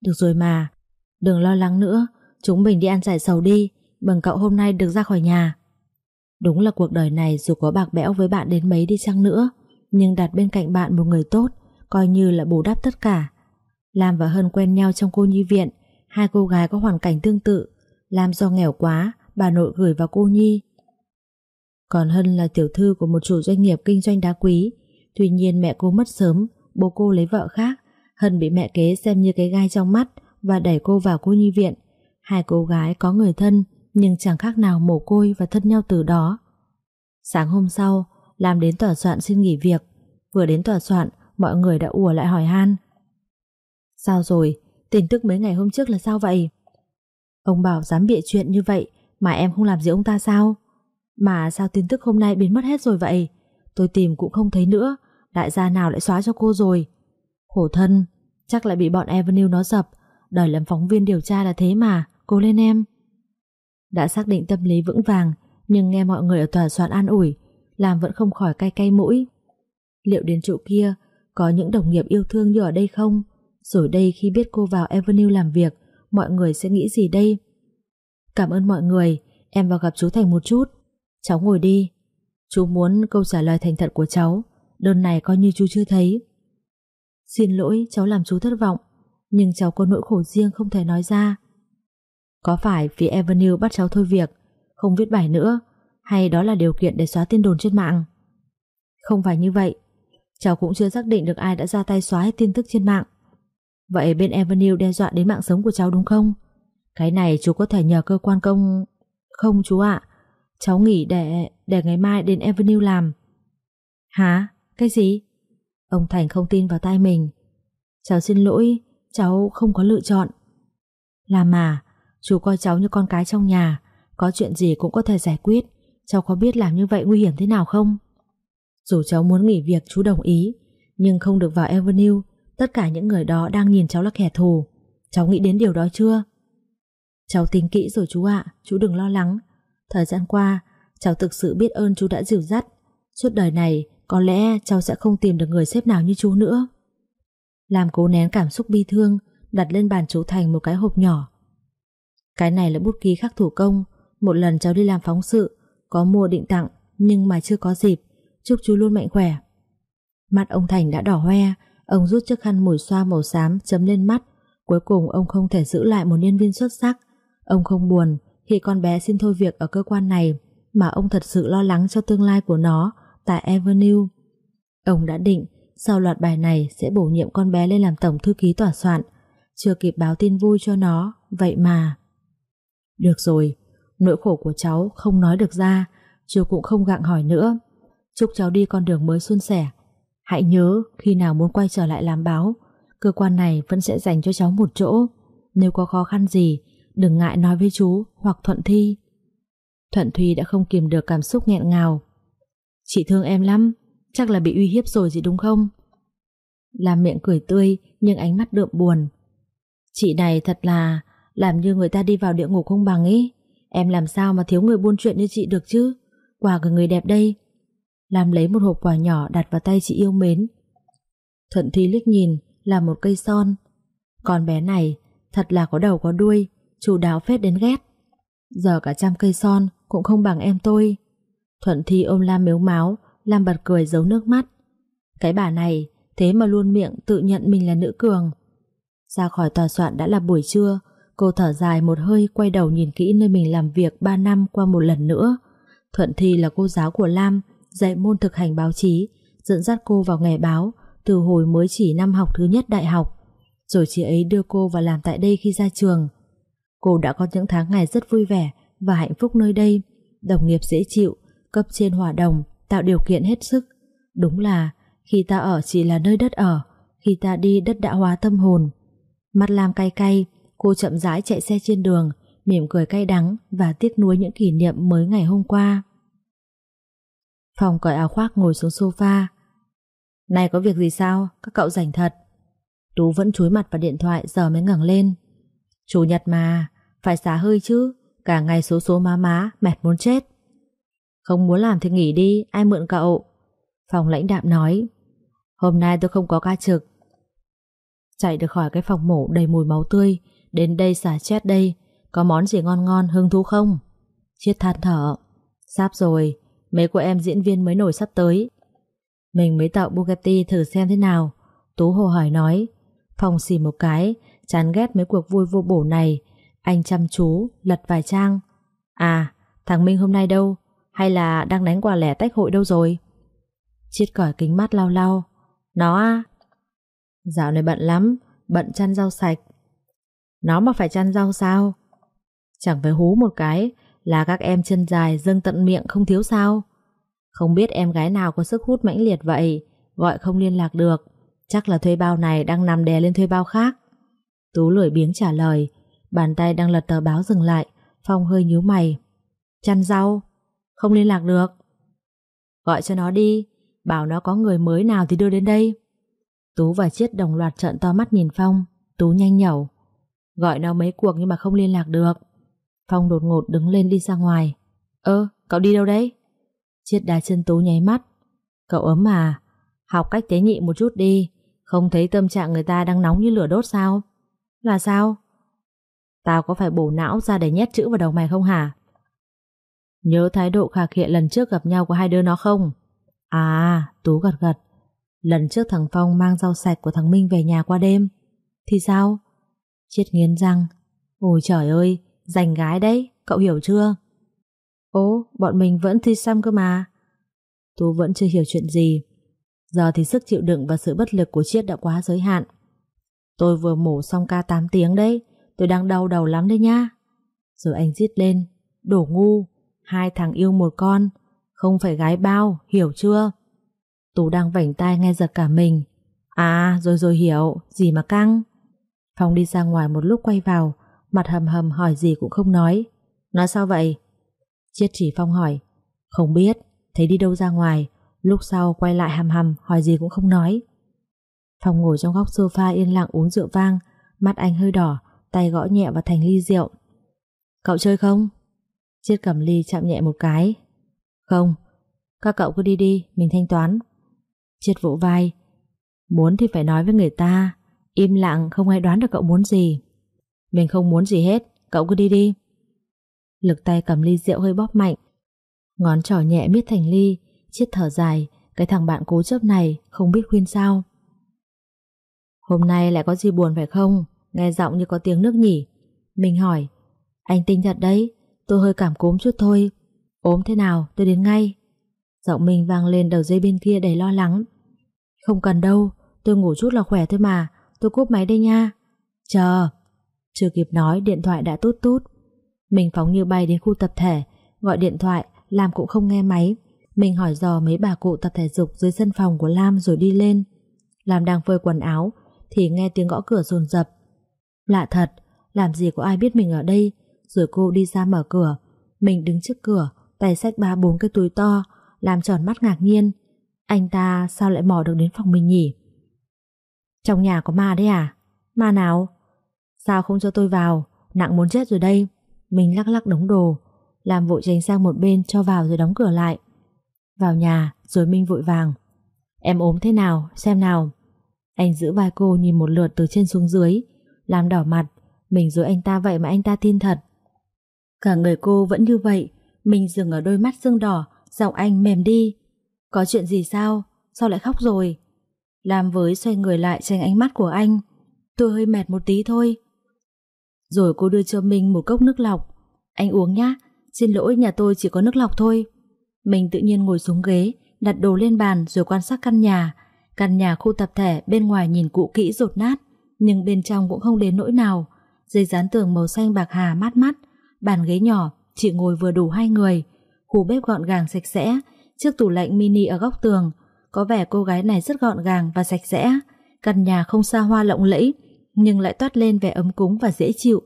Được rồi mà Đừng lo lắng nữa, Chúng mình đi ăn giải sầu đi Bằng cậu hôm nay được ra khỏi nhà. Đúng là cuộc đời này dù có bạc bẽo với bạn đến mấy đi chăng nữa, Nhưng đặt bên cạnh bạn một người tốt, Coi như là bù đắp tất cả. Lam và Hân quen nhau trong cô nhi viện, Hai cô gái có hoàn cảnh tương tự. Lam do nghèo quá, Bà nội gửi vào cô nhi. Còn Hân là tiểu thư của một chủ doanh nghiệp kinh doanh đá quý. Tuy nhiên mẹ cô mất sớm, Bố cô lấy vợ khác. Hân bị mẹ kế xem như cái gai trong mắt và đẩy cô vào cô nhi viện. Hai cô gái có người thân nhưng chẳng khác nào mồ côi và thân nhau từ đó. Sáng hôm sau, làm đến tòa soạn xin nghỉ việc. Vừa đến tòa soạn, mọi người đã ùa lại hỏi han. Sao rồi? Tin tức mấy ngày hôm trước là sao vậy? Ông bảo dám bịa chuyện như vậy mà em không làm gì ông ta sao? Mà sao tin tức hôm nay biến mất hết rồi vậy? Tôi tìm cũng không thấy nữa, đại gia nào lại xóa cho cô rồi? Khổ thân, chắc lại bị bọn Avenue nó dập, đời làm phóng viên điều tra là thế mà, cố lên em. Đã xác định tâm lý vững vàng, nhưng nghe mọi người ở tòa soạn an ủi, làm vẫn không khỏi cay cay mũi. Liệu đến trụ kia có những đồng nghiệp yêu thương như ở đây không? Rồi đây khi biết cô vào Avenue làm việc, mọi người sẽ nghĩ gì đây? Cảm ơn mọi người, em vào gặp chú Thành một chút. Cháu ngồi đi. Chú muốn câu trả lời thành thật của cháu, đơn này coi như chú chưa thấy. Xin lỗi cháu làm chú thất vọng nhưng cháu có nỗi khổ riêng không thể nói ra. Có phải vì Avenue bắt cháu thôi việc, Không viết bài nữa, Hay đó là điều kiện để xóa tin đồn trên mạng? Không phải như vậy. Cháu cũng chưa xác định được ai đã ra tay xóa hết tin tức trên mạng. Vậy bên Avenue đe dọa đến mạng sống của cháu đúng không? Cái này chú có thể nhờ cơ quan công... Không chú ạ. Cháu nghỉ để... để ngày mai đến Avenue làm. Hả? Cái gì? Ông Thành không tin vào tai mình. Cháu xin lỗi Cháu không có lựa chọn Là mà Chú coi cháu như con cái trong nhà Có chuyện gì cũng có thể giải quyết cháu có biết làm như vậy nguy hiểm thế nào không? Dù cháu muốn nghỉ việc chú đồng ý, nhưng không được vào Avenue, tất cả những người đó đang nhìn cháu là kẻ thù. Cháu nghĩ đến điều đó chưa? Cháu tính kỹ rồi chú ạ, chú đừng lo lắng. Thời gian qua, cháu thực sự biết ơn chú đã dìu dắt. Suốt đời này, có lẽ cháu sẽ không tìm được người xếp nào như chú nữa. Làm cố nén cảm xúc bi thương, đặt lên bàn chú Thành một cái hộp nhỏ. Cái này là bút ký khắc thủ công, một lần cháu đi làm phóng sự, có mua định tặng, nhưng mà chưa có dịp. Chúc chú luôn mạnh khỏe. mặt ông Thành đã đỏ hoe, ông rút chiếc khăn mùi xoa màu xám chấm lên mắt. Cuối cùng ông không thể giữ lại một nhân viên xuất sắc. Ông không buồn khi con bé xin thôi việc ở cơ quan này, mà ông thật sự lo lắng cho tương lai của nó tại Avenue. Ông đã định sau loạt bài này sẽ bổ nhiệm con bé lên làm tổng thư ký tòa soạn. Chưa kịp báo tin vui cho nó, vậy mà... Được rồi, nỗi khổ của cháu không nói được ra, chú cũng không gặng hỏi nữa. Chúc cháu đi con đường mới suôn sẻ. Hãy nhớ khi nào muốn quay trở lại làm báo, cơ quan này vẫn sẽ dành cho cháu một chỗ. Nếu có khó khăn gì, đừng ngại nói với chú hoặc Thuận Thi. Thuận Thi đã không kìm được cảm xúc nghẹn ngào. Chị thương em lắm, chắc là bị uy hiếp rồi gì đúng không? Làm miệng cười tươi nhưng ánh mắt đượm buồn. Chị này thật là làm như người ta đi vào địa ngục không bằng ý. Em làm sao mà thiếu người buôn chuyện như chị được chứ? Quà của người đẹp đây. Làm lấy một hộp quà nhỏ đặt vào tay chị yêu mến. Thuận Thi liếc nhìn là một cây son. Con bé này thật là có đầu có đuôi, chủ đáo phết đến ghét. Giờ cả trăm cây son cũng không bằng em tôi. Thuận Thi ôm Lam mếu máu, Lam bật cười giấu nước mắt. Cái bà này thế mà luôn miệng tự nhận mình là nữ cường. Ra khỏi tòa soạn đã là buổi trưa, cô thở dài một hơi quay đầu nhìn kỹ nơi mình làm việc 3 năm qua một lần nữa. Thuận Thi là cô giáo của Lam, dạy môn thực hành báo chí, dẫn dắt cô vào nghề báo từ hồi mới chỉ năm học thứ nhất đại học. Rồi chị ấy đưa cô vào làm tại đây khi ra trường. Cô đã có những tháng ngày rất vui vẻ và hạnh phúc nơi đây, đồng nghiệp dễ chịu, cấp trên hòa đồng, tạo điều kiện hết sức. Đúng là khi ta ở chỉ là nơi đất ở, khi ta đi đất đã hóa tâm hồn. Mắt Lam cay cay, cô chậm rãi chạy xe trên đường, mỉm cười cay đắng và tiếc nuối những kỷ niệm mới ngày hôm qua. Phòng cởi áo khoác ngồi xuống sofa. Này có việc gì sao? Các cậu rảnh thật. Tú vẫn chúi mặt vào điện thoại giờ mới ngẩng lên. Chủ nhật mà, phải xả hơi chứ, cả ngày số số má má, mệt muốn chết. Không muốn làm thì nghỉ đi, ai mượn cậu? Phòng lãnh đạm nói. Hôm nay tôi không có ca trực. Chạy được khỏi cái phòng mổ đầy mùi máu tươi, đến đây xả chết đây, có món gì ngon ngon hứng thú không? Chiết than thở. Sắp rồi, mấy của em diễn viên mới nổi sắp tới. Mình mới tạo Bugatti thử xem thế nào. Tú hồ hỏi nói. phòng xì một cái, chán ghét mấy cuộc vui vô bổ này. Anh chăm chú, lật vài trang. À, thằng Minh hôm nay đâu? Hay là đang đánh quà lẻ tách hội đâu rồi? Chiết cởi kính mắt lau lau. Nó à? Dạo này bận lắm, bận chăn rau sạch. Nó mà phải chăn rau sao? Chẳng phải hú một cái là các em chân dài dâng tận miệng không thiếu sao? Không biết em gái nào có sức hút mãnh liệt vậy, gọi không liên lạc được. Chắc là thuê bao này đang nằm đè lên thuê bao khác. Tú lười biếng trả lời, bàn tay đang lật tờ báo dừng lại, Phong hơi nhíu mày. Chăn rau, không liên lạc được. Gọi cho nó đi, bảo nó có người mới nào thì đưa đến đây. Tú và Chiết đồng loạt trợn to mắt nhìn Phong, Tú nhanh nhẩu. Gọi nó mấy cuộc nhưng mà không liên lạc được. Phong đột ngột đứng lên đi ra ngoài. Ơ, cậu đi đâu đấy? Chiết đá chân Tú nháy mắt. Cậu ấm à, học cách tế nhị một chút đi, không thấy tâm trạng người ta đang nóng như lửa đốt sao? Là sao? Tao có phải bổ não ra để nhét chữ vào đầu mày không hả? Nhớ thái độ khà khịa lần trước gặp nhau của hai đứa nó không? À, Tú gật gật. Lần trước thằng Phong mang rau sạch của thằng Minh về nhà qua đêm. Thì sao? chiết nghiến răng. Ôi trời ơi, giành gái đấy, cậu hiểu chưa? Ố, bọn mình vẫn thi xăm cơ mà. Tú vẫn chưa hiểu chuyện gì. Giờ thì sức chịu đựng và sự bất lực của Chiết đã quá giới hạn. Tôi vừa mổ xong ca 8 tiếng đấy, tôi đang đau đầu lắm đấy nha. Rồi anh giết lên, đổ ngu, hai thằng yêu một con, không phải gái bao, hiểu chưa? Tú đang vảnh tai nghe giật cả mình. À, rồi rồi hiểu, gì mà căng. Phong đi ra ngoài một lúc quay vào, mặt hầm hầm hỏi gì cũng không nói. Nói sao vậy? Chiết chỉ Phong hỏi. Không biết, thấy đi đâu ra ngoài, lúc sau quay lại hầm hầm hỏi gì cũng không nói. Phong ngồi trong góc sofa yên lặng uống rượu vang, mắt anh hơi đỏ, tay gõ nhẹ vào thành ly rượu. Cậu chơi không? Chiết cầm ly chạm nhẹ một cái. Không, các cậu cứ đi đi, mình thanh toán. Chiết vỗ vai. Muốn thì phải nói với người ta, im lặng không ai đoán được cậu muốn gì. Mình không muốn gì hết, cậu cứ đi đi. Lực tay cầm ly rượu hơi bóp mạnh. Ngón trỏ nhẹ miết thành ly, chiết thở dài, cái thằng bạn cố chấp này không biết khuyên sao. Hôm nay lại có gì buồn phải không? Nghe giọng như có tiếng nước nhỉ. Mình hỏi, anh tinh thật đấy, tôi hơi cảm cúm chút thôi. ốm thế nào, tôi đến ngay. Giọng mình vang lên đầu dây bên kia đầy lo lắng. Không cần đâu, tôi ngủ chút là khỏe thôi mà, tôi cúp máy đây nha. Chờ. Chưa kịp nói, điện thoại đã tút tút. Mình phóng như bay đến khu tập thể, gọi điện thoại, Lam cũng không nghe máy. Mình hỏi dò mấy bà cụ tập thể dục dưới sân phòng của Lam rồi đi lên. Lam đang phơi quần áo, thì nghe tiếng gõ cửa rồn rập. Lạ thật, làm gì có ai biết mình ở đây, rồi cô đi ra mở cửa. Mình đứng trước cửa, tay xách ba bốn cái túi to, làm tròn mắt ngạc nhiên. Anh ta sao lại mò được đến phòng mình nhỉ? Trong nhà có ma đấy à? Ma nào? Sao không cho tôi vào? Nặng muốn chết rồi đây. Mình lắc lắc đống đồ, làm vội tránh sang một bên cho vào rồi đóng cửa lại. Vào nhà, rồi Minh vội vàng. Em ốm thế nào? Xem nào. Anh giữ vai cô nhìn một lượt từ trên xuống dưới, làm đỏ mặt. Mình dối anh ta vậy mà anh ta tin thật. Cả người cô vẫn như vậy, mình dừng ở đôi mắt sưng đỏ, giọng anh mềm đi. Có chuyện gì sao? Sao lại khóc rồi? Làm với xoay người lại tránh ánh mắt của anh. Tôi hơi mệt một tí thôi. Rồi cô đưa cho mình một cốc nước lọc. Anh uống nhá, xin lỗi nhà tôi chỉ có nước lọc thôi. Mình tự nhiên ngồi xuống ghế, đặt đồ lên bàn rồi quan sát căn nhà. Căn nhà khu tập thể bên ngoài nhìn cũ kỹ rột nát, nhưng bên trong cũng không đến nỗi nào. Dây dán tường màu xanh bạc hà mát mắt, bàn ghế nhỏ, chỉ ngồi vừa đủ hai người. Khu bếp gọn gàng sạch sẽ, chiếc tủ lạnh mini ở góc tường. Có vẻ cô gái này rất gọn gàng và sạch sẽ. Căn nhà không xa hoa lộng lẫy, nhưng lại toát lên vẻ ấm cúng và dễ chịu.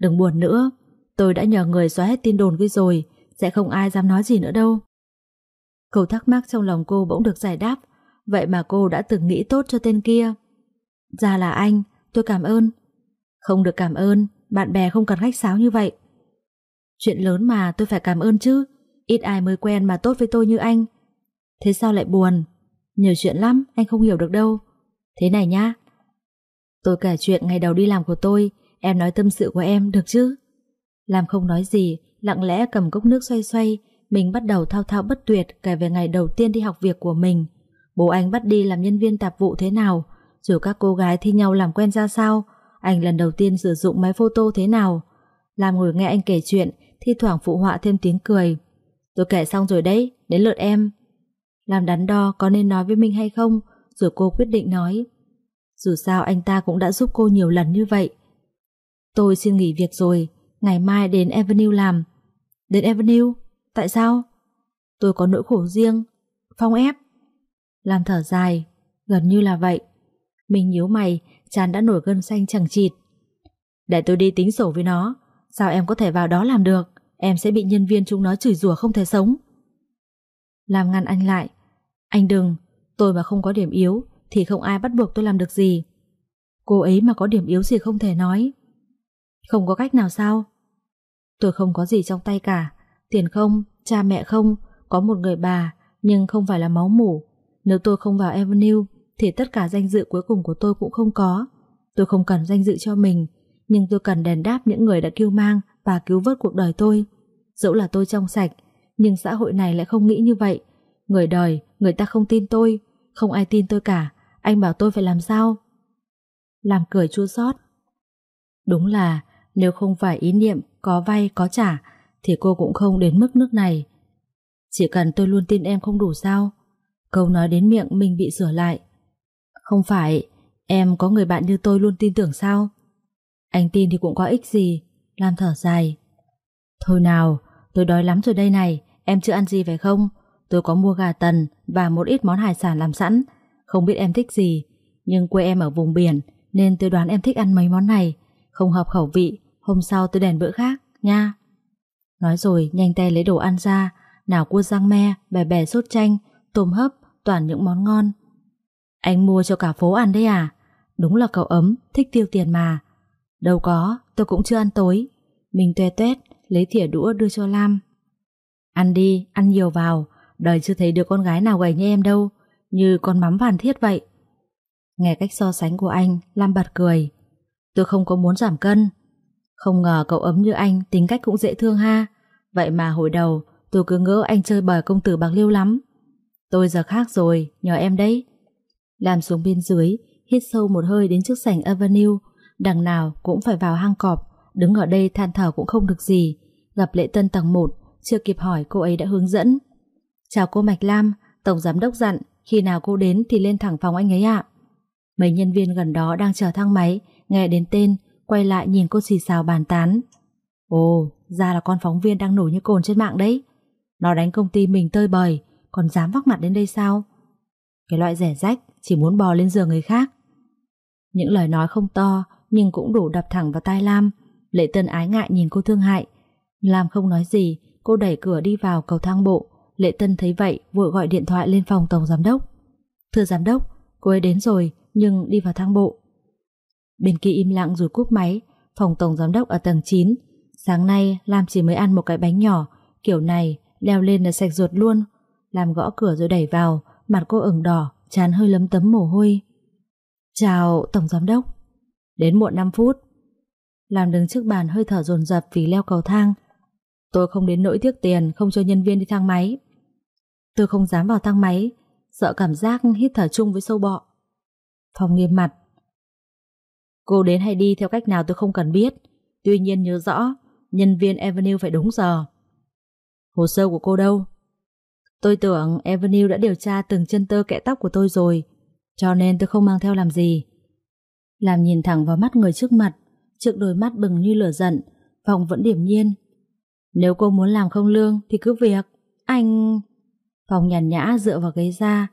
Đừng buồn nữa, tôi đã nhờ người xóa hết tin đồn kia rồi, sẽ không ai dám nói gì nữa đâu. Câu thắc mắc trong lòng cô bỗng được giải đáp, vậy mà cô đã từng nghĩ tốt cho tên kia. Ra là anh, tôi cảm ơn. Không được cảm ơn, bạn bè không cần khách sáo như vậy. Chuyện lớn mà tôi phải cảm ơn chứ, ít ai mới quen mà tốt với tôi như anh. Thế sao lại buồn? Nhiều chuyện lắm, anh không hiểu được đâu. Thế này nhá. Tôi kể chuyện ngày đầu đi làm của tôi, em nói tâm sự của em được chứ? Làm không nói gì, lặng lẽ cầm cốc nước xoay xoay, mình bắt đầu thao thao bất tuyệt kể về ngày đầu tiên đi học việc của mình. Bố anh bắt đi làm nhân viên tạp vụ thế nào, rồi các cô gái thi nhau làm quen ra sao, anh lần đầu tiên sử dụng máy photo thế nào. Làm ngồi nghe anh kể chuyện, thi thoảng phụ họa thêm tiếng cười. Tôi kể xong rồi đấy, đến lượt em. Làm đắn đo có nên nói với Minh hay không, rồi cô quyết định nói. Dù sao anh ta cũng đã giúp cô nhiều lần như vậy. Tôi xin nghỉ việc rồi, ngày mai đến Avenue làm. Đến Avenue? Tại sao? Tôi có nỗi khổ riêng. Phong ép. Làm thở dài, gần như là vậy. Mình nhíu mày, chán đã nổi gân xanh chẳng chịt. Để tôi đi tính sổ với nó, sao em có thể vào đó làm được? Em sẽ bị nhân viên chúng nó chửi rủa không thể sống. Làm ngăn anh lại. Anh đừng, tôi mà không có điểm yếu thì không ai bắt buộc tôi làm được gì. Cô ấy mà có điểm yếu gì không thể nói. Không có cách nào sao? Tôi không có gì trong tay cả. Tiền không, cha mẹ không, có một người bà, nhưng không phải là máu mủ. Nếu tôi không vào Avenue, thì tất cả danh dự cuối cùng của tôi cũng không có. Tôi không cần danh dự cho mình, nhưng tôi cần đền đáp những người đã kêu mang và cứu vớt cuộc đời tôi. Dẫu là tôi trong sạch, nhưng xã hội này lại không nghĩ như vậy. Người đời, người ta không tin tôi, không ai tin tôi cả. Anh bảo tôi phải làm sao? Làm cười chua xót. Đúng là nếu không phải ý niệm có vay có trả thì cô cũng không đến mức nước này. Chỉ cần tôi luôn tin em không đủ sao? Câu nói đến miệng mình bị sửa lại. Không phải, em có người bạn như tôi luôn tin tưởng sao? Anh tin thì cũng có ích gì, Lam thở dài. Thôi nào, tôi đói lắm rồi đây này, em chưa ăn gì phải không? Tôi có mua gà tần và một ít món hải sản làm sẵn, không biết em thích gì, nhưng quê em ở vùng biển nên tôi đoán em thích ăn mấy món này, không hợp khẩu vị, hôm sau tôi đèn bữa khác, nha. Nói rồi nhanh tay lấy đồ ăn ra, nào cua rang me, bè bè sốt chanh, tôm hấp, toàn những món ngon. Anh mua cho cả phố ăn đấy à? Đúng là cậu ấm, thích tiêu tiền mà. Đâu có, tôi cũng chưa ăn tối. Mình tuê tuét, lấy thìa đũa đưa cho Lam. Ăn đi, ăn nhiều vào, đời chưa thấy được con gái nào gầy như em đâu, như con mắm vàn thiết vậy. Nghe cách so sánh của anh, Lam bật cười. Tôi không có muốn giảm cân. Không ngờ cậu ấm như anh, tính cách cũng dễ thương ha. Vậy mà hồi đầu, tôi cứ ngỡ anh chơi bời công tử bạc liêu lắm. Tôi giờ khác rồi, nhờ em đấy làm xuống bên dưới, hít sâu một hơi đến trước sảnh Avenue, đằng nào cũng phải vào hang cọp, đứng ở đây than thở cũng không được gì. Gặp lễ tân tầng 1, chưa kịp hỏi cô ấy đã hướng dẫn. Chào cô Mạch Lam, Tổng Giám Đốc dặn, khi nào cô đến thì lên thẳng phòng anh ấy ạ. Mấy nhân viên gần đó đang chờ thang máy, nghe đến tên, quay lại nhìn cô xì xào bàn tán. Ồ, ra là con phóng viên đang nổi như cồn trên mạng đấy. Nó đánh công ty mình tơi bời, còn dám vác mặt đến đây sao? Cái loại rẻ rách, chỉ muốn bò lên giường người khác. Những lời nói không to, nhưng cũng đủ đập thẳng vào tai Lam. Lệ Tân ái ngại nhìn cô thương hại. Lam không nói gì, cô đẩy cửa đi vào cầu thang bộ. Lệ Tân thấy vậy, vội gọi điện thoại lên phòng tổng giám đốc. Thưa giám đốc, cô ấy đến rồi, nhưng đi vào thang bộ. Bên kia im lặng rồi cúp máy, phòng tổng giám đốc ở tầng 9. Sáng nay, Lam chỉ mới ăn một cái bánh nhỏ, kiểu này, leo lên là sạch ruột luôn. Lam gõ cửa rồi đẩy vào, mặt cô ửng đỏ, chán hơi lấm tấm mồ hôi. Chào tổng giám đốc. Đến muộn 5 phút. làm đứng trước bàn hơi thở dồn dập vì leo cầu thang. Tôi không đến nỗi tiếc tiền không cho nhân viên đi thang máy. Tôi không dám vào thang máy, sợ cảm giác hít thở chung với sâu bọ. Phòng nghiêm mặt. Cô đến hay đi theo cách nào tôi không cần biết. Tuy nhiên nhớ rõ, nhân viên Avenue phải đúng giờ. Hồ sơ của cô đâu? Tôi tưởng Avenue đã điều tra từng chân tơ kẽ tóc của tôi rồi, cho nên tôi không mang theo làm gì. Làm nhìn thẳng vào mắt người trước mặt, trước đôi mắt bừng như lửa giận, Phòng vẫn điểm nhiên. Nếu cô muốn làm không lương thì cứ việc, anh... Phòng nhàn nhã dựa vào ghế ra,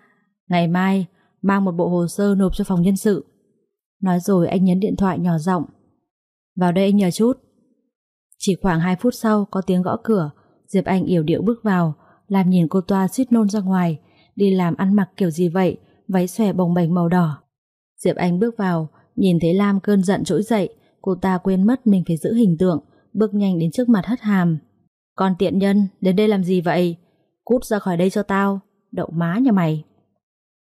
ngày mai mang một bộ hồ sơ nộp cho phòng nhân sự. Nói rồi anh nhấn điện thoại nhỏ giọng. Vào đây anh nhờ chút. Chỉ khoảng 2 phút sau có tiếng gõ cửa, Diệp Anh yểu điệu bước vào, làm nhìn cô toa suýt nôn ra ngoài, đi làm ăn mặc kiểu gì vậy, váy xòe bồng bềnh màu đỏ. Diệp Anh bước vào, nhìn thấy Lam cơn giận trỗi dậy, cô ta quên mất mình phải giữ hình tượng, bước nhanh đến trước mặt hất hàm. Con tiện nhân, đến đây làm gì vậy? Cút ra khỏi đây cho tao, đậu má nhà mày.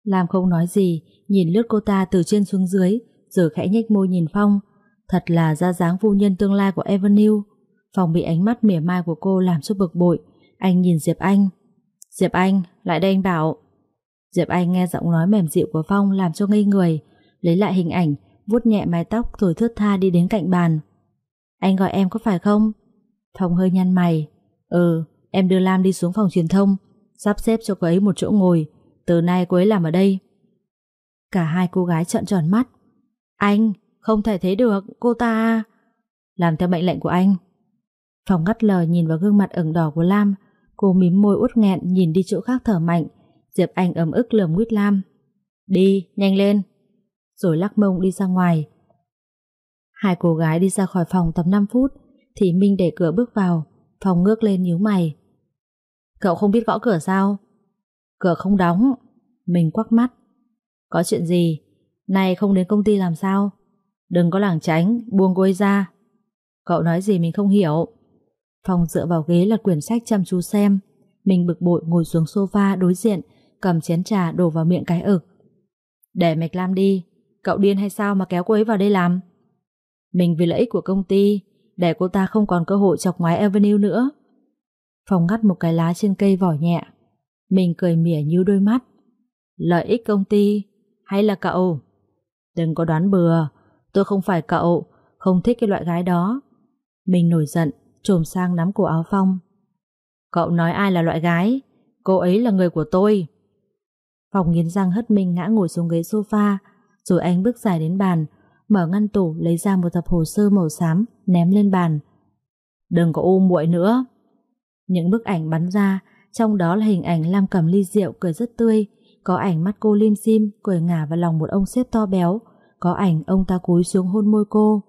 Lam không nói gì, nhìn lướt cô ta từ trên xuống dưới, rồi khẽ nhếch môi nhìn Phong. Thật là ra dáng phu nhân tương lai của Avenue. Phong bị ánh mắt mỉa mai của cô làm cho bực bội. Anh nhìn Diệp Anh. Diệp Anh, lại đây anh bảo. Diệp Anh nghe giọng nói mềm dịu của Phong làm cho ngây người. Lấy lại hình ảnh, vuốt nhẹ mái tóc rồi thướt tha đi đến cạnh bàn. Anh gọi em có phải không? Phong hơi nhăn mày. Ừ, em đưa Lam đi xuống phòng truyền thông, sắp xếp cho cô ấy một chỗ ngồi. Từ nay cô ấy làm ở đây. Cả hai cô gái trợn tròn mắt. Anh, không thể thế được, cô ta... À? Làm theo mệnh lệnh của anh. Phòng ngắt lời nhìn vào gương mặt ửng đỏ của Lam, cô mím môi út nghẹn nhìn đi chỗ khác thở mạnh. Diệp Anh ấm ức lườm nguyết Lam. Đi, nhanh lên. Rồi lắc mông đi ra ngoài. Hai cô gái đi ra khỏi phòng tầm 5 phút, thì Minh để cửa bước vào. Phòng ngước lên nhíu mày. Cậu không biết gõ cửa sao? Cửa không đóng. Mình quắc mắt. Có chuyện gì? Này không đến công ty làm sao? Đừng có lảng tránh, buông cô ấy ra. Cậu nói gì mình không hiểu. Phong dựa vào ghế lật quyển sách chăm chú xem. Mình bực bội ngồi xuống sofa đối diện, cầm chén trà đổ vào miệng cái ực. Để Mạch Lam đi, cậu điên hay sao mà kéo cô ấy vào đây làm? Mình vì lợi ích của công ty, để cô ta không còn cơ hội chọc ngoái Avenue nữa. Phong ngắt một cái lá trên cây vỏ nhẹ. Mình cười mỉa như đôi mắt. Lợi ích công ty hay là cậu? Đừng có đoán bừa, tôi không phải cậu, không thích cái loại gái đó. Mình nổi giận, trồm sang nắm cổ áo Phong. Cậu nói ai là loại gái? Cô ấy là người của tôi. Phong nghiến răng hất mình ngã ngồi xuống ghế sofa, rồi anh bước dài đến bàn, mở ngăn tủ lấy ra một tập hồ sơ màu xám, ném lên bàn. Đừng có u muội nữa. Những bức ảnh bắn ra, trong đó là hình ảnh Lam cầm ly rượu cười rất tươi, có ảnh mắt cô lim sim cười ngả vào lòng một ông sếp to béo, có ảnh ông ta cúi xuống hôn môi cô.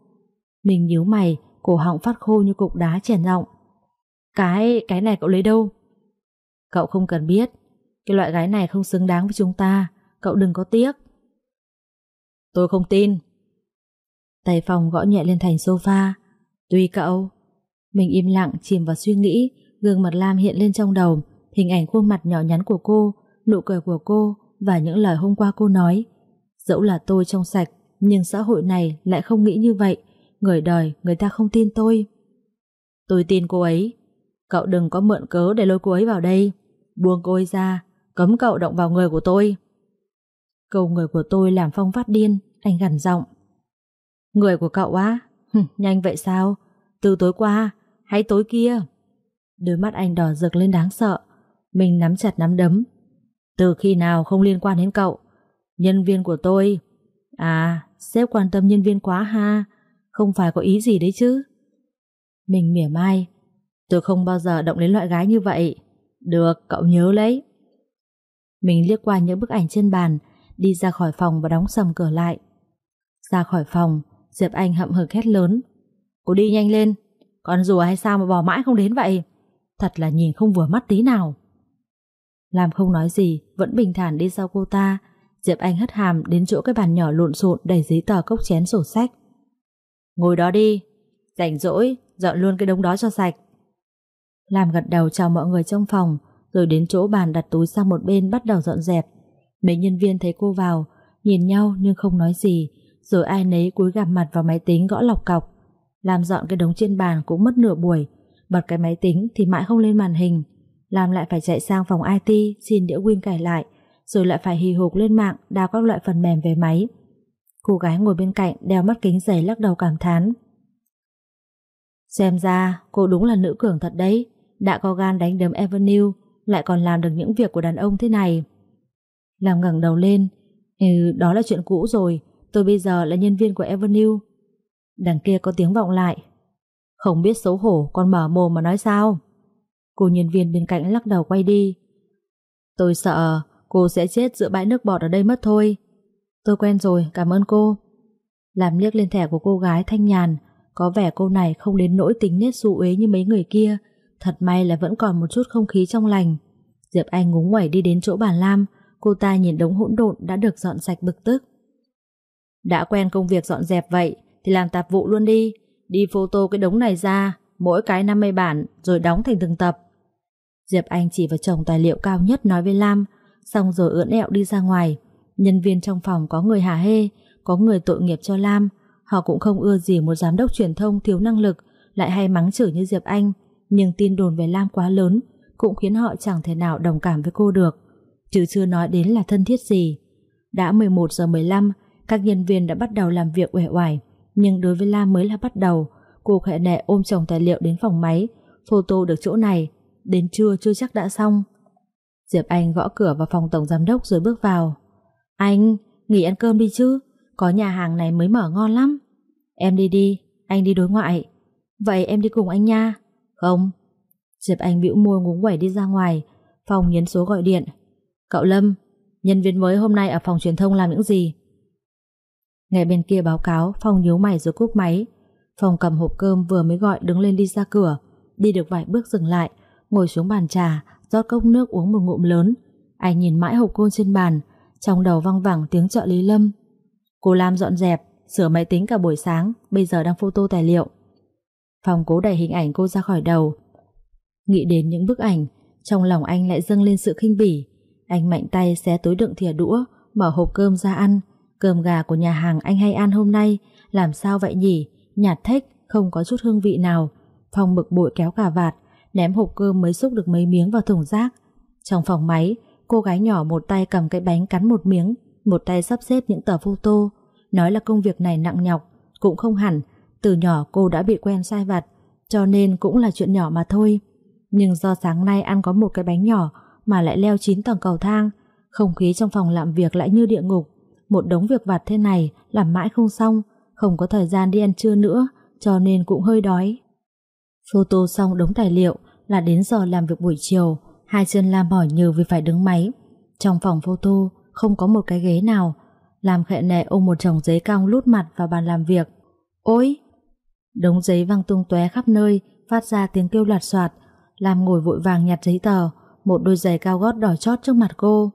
Mình nhíu mày, cổ họng phát khô như cục đá chèn rộng. Cái, cái này cậu lấy đâu? Cậu không cần biết. Cái loại gái này không xứng đáng với chúng ta. Cậu đừng có tiếc. Tôi không tin. Tay phòng gõ nhẹ lên thành sofa. Tùy cậu. Mình im lặng chìm vào suy nghĩ. Gương mặt Lam hiện lên trong đầu. Hình ảnh khuôn mặt nhỏ nhắn của cô Nụ cười của cô Và những lời hôm qua cô nói. Dẫu là tôi trong sạch Nhưng xã hội này lại không nghĩ như vậy. Người đời, người ta không tin tôi. Tôi tin cô ấy. Cậu đừng có mượn cớ để lôi cô ấy vào đây. Buông cô ấy ra, Cấm cậu động vào người của tôi. Câu người của tôi làm Phong phát điên, Anh gằn giọng. Người của cậu á? Nhanh vậy sao? Từ tối qua, hay tối kia? Đôi mắt anh đỏ rực lên đáng sợ. Mình nắm chặt nắm đấm. Từ khi nào không liên quan đến cậu? Nhân viên của tôi. À sếp quan tâm nhân viên quá ha. Không phải có ý gì đấy chứ. Mình mỉa mai. Tôi không bao giờ động đến loại gái như vậy. Được, cậu nhớ lấy. Mình liếc qua những bức ảnh trên bàn, Đi ra khỏi phòng và đóng sầm cửa lại. Ra khỏi phòng, Diệp Anh hậm hực hét lớn. Cô đi nhanh lên. Con rùa hay sao mà bỏ mãi không đến vậy? Thật là nhìn không vừa mắt tí nào. Làm không nói gì, Vẫn bình thản đi sau cô ta. Diệp Anh hất hàm đến chỗ cái bàn nhỏ lộn xộn Đầy giấy tờ cốc chén sổ sách. Ngồi đó đi. Rảnh rỗi, dọn luôn cái đống đó cho sạch. Làm gật đầu chào mọi người trong phòng, Rồi đến chỗ bàn đặt túi sang một bên Bắt đầu dọn dẹp. Mấy nhân viên thấy cô vào, Nhìn nhau nhưng không nói gì, Rồi ai nấy cúi gằm mặt vào máy tính gõ lọc cọc. Làm dọn cái đống trên bàn cũng mất nửa buổi, Bật cái máy tính thì mãi không lên màn hình. Làm lại phải chạy sang phòng IT Xin đĩa Win cải lại, Rồi lại phải hì hục lên mạng Đào các loại phần mềm về máy. Cô gái ngồi bên cạnh đeo mắt kính dày lắc đầu cảm thán. Xem ra cô đúng là nữ cường thật đấy. Đã có gan đánh đấm Avenue, Lại còn làm được những việc của đàn ông thế này. Làm ngẩng đầu lên. Ừ đó là chuyện cũ rồi. Tôi bây giờ là nhân viên của Avenue. Đằng kia có tiếng vọng lại. Không biết xấu hổ còn mở mồm mà nói sao? Cô nhân viên bên cạnh lắc đầu quay đi. Tôi sợ cô sẽ chết giữa bãi nước bọt ở đây mất thôi. Tôi quen rồi, cảm ơn cô. Làm liếc lên thẻ của cô gái thanh nhàn, Có vẻ cô này không đến nỗi tính nết xu uế như mấy người kia. Thật may là vẫn còn một chút không khí trong lành. Diệp Anh ngúng nguẩy đi đến chỗ bà Lam, Cô ta nhìn đống hỗn độn đã được dọn sạch bực tức. Đã quen công việc dọn dẹp vậy, Thì làm tạp vụ luôn đi. Đi photo cái đống này ra, Mỗi cái 50 bản, Rồi đóng thành từng tập. Diệp Anh chỉ vào chồng tài liệu cao nhất nói với Lam, Xong rồi ưỡn ẹo đi ra ngoài. Nhân viên trong phòng có người hả hê, Có người tội nghiệp cho Lam. Họ cũng không ưa gì một giám đốc truyền thông thiếu năng lực, Lại hay mắng chửi như Diệp Anh. Nhưng tin đồn về Lam quá lớn, Cũng khiến họ chẳng thể nào đồng cảm với cô được. Chứ chưa nói đến là thân thiết gì. Đã 11 giờ 15 Các nhân viên đã bắt đầu làm việc uể oải. Nhưng đối với Lam mới là bắt đầu. Cô khẽ nệ ôm chồng tài liệu đến phòng máy. Photo được chỗ này. Đến trưa chưa chắc đã xong. Diệp Anh gõ cửa vào phòng tổng giám đốc rồi bước vào. Anh, nghỉ ăn cơm đi chứ Có nhà hàng này mới mở ngon lắm Em đi đi, anh đi đối ngoại Vậy em đi cùng anh nha Không Diệp Anh bĩu môi ngúng quẩy đi ra ngoài Phòng nhấn số gọi điện Cậu Lâm, nhân viên mới hôm nay ở phòng truyền thông làm những gì? Nghe bên kia báo cáo, Phong nhíu mày rồi cúp máy. Phong cầm hộp cơm vừa mới gọi đứng lên đi ra cửa. Đi được vài bước dừng lại, ngồi xuống bàn trà, rót cốc nước uống một ngụm lớn. Anh nhìn mãi hộp côn trên bàn, trong đầu văng vẳng tiếng trợ lý Lâm. Cô Lam dọn dẹp, sửa máy tính cả buổi sáng, bây giờ đang photo tài liệu. phòng cố đẩy hình ảnh cô ra khỏi đầu. Nghĩ đến những bức ảnh, trong lòng anh lại dâng lên sự khinh bỉ. Anh mạnh tay xé túi đựng thìa đũa, mở hộp cơm ra ăn. Cơm gà của nhà hàng anh hay ăn hôm nay, làm sao vậy nhỉ? Nhạt thách, không có chút hương vị nào. Phong bực bội kéo cả vạt, ném hộp cơm mới xúc được mấy miếng vào thùng rác. Trong phòng máy, cô gái nhỏ một tay cầm cái bánh cắn một miếng, một tay sắp xếp những tờ photo. Nói là công việc này nặng nhọc, cũng không hẳn. Từ nhỏ cô đã bị quen sai vặt, cho nên cũng là chuyện nhỏ mà thôi. Nhưng do sáng nay ăn có một cái bánh nhỏ mà lại leo 9 tầng cầu thang, không khí trong phòng làm việc lại như địa ngục. Một đống việc vặt thế này làm mãi không xong, không có thời gian đi ăn trưa nữa, cho nên cũng hơi đói. Photo xong đống tài liệu là đến giờ làm việc buổi chiều, hai chân Lam mỏi nhừ vì phải đứng máy. Trong phòng photo không có một cái ghế nào, làm khệ nệ ôm một chồng giấy cong lút mặt vào bàn làm việc. Ôi! Đống giấy văng tung tóe khắp nơi, phát ra tiếng kêu loạt soạt, làm ngồi vội vàng nhặt giấy tờ, một đôi giày cao gót đỏ chót trước mặt cô.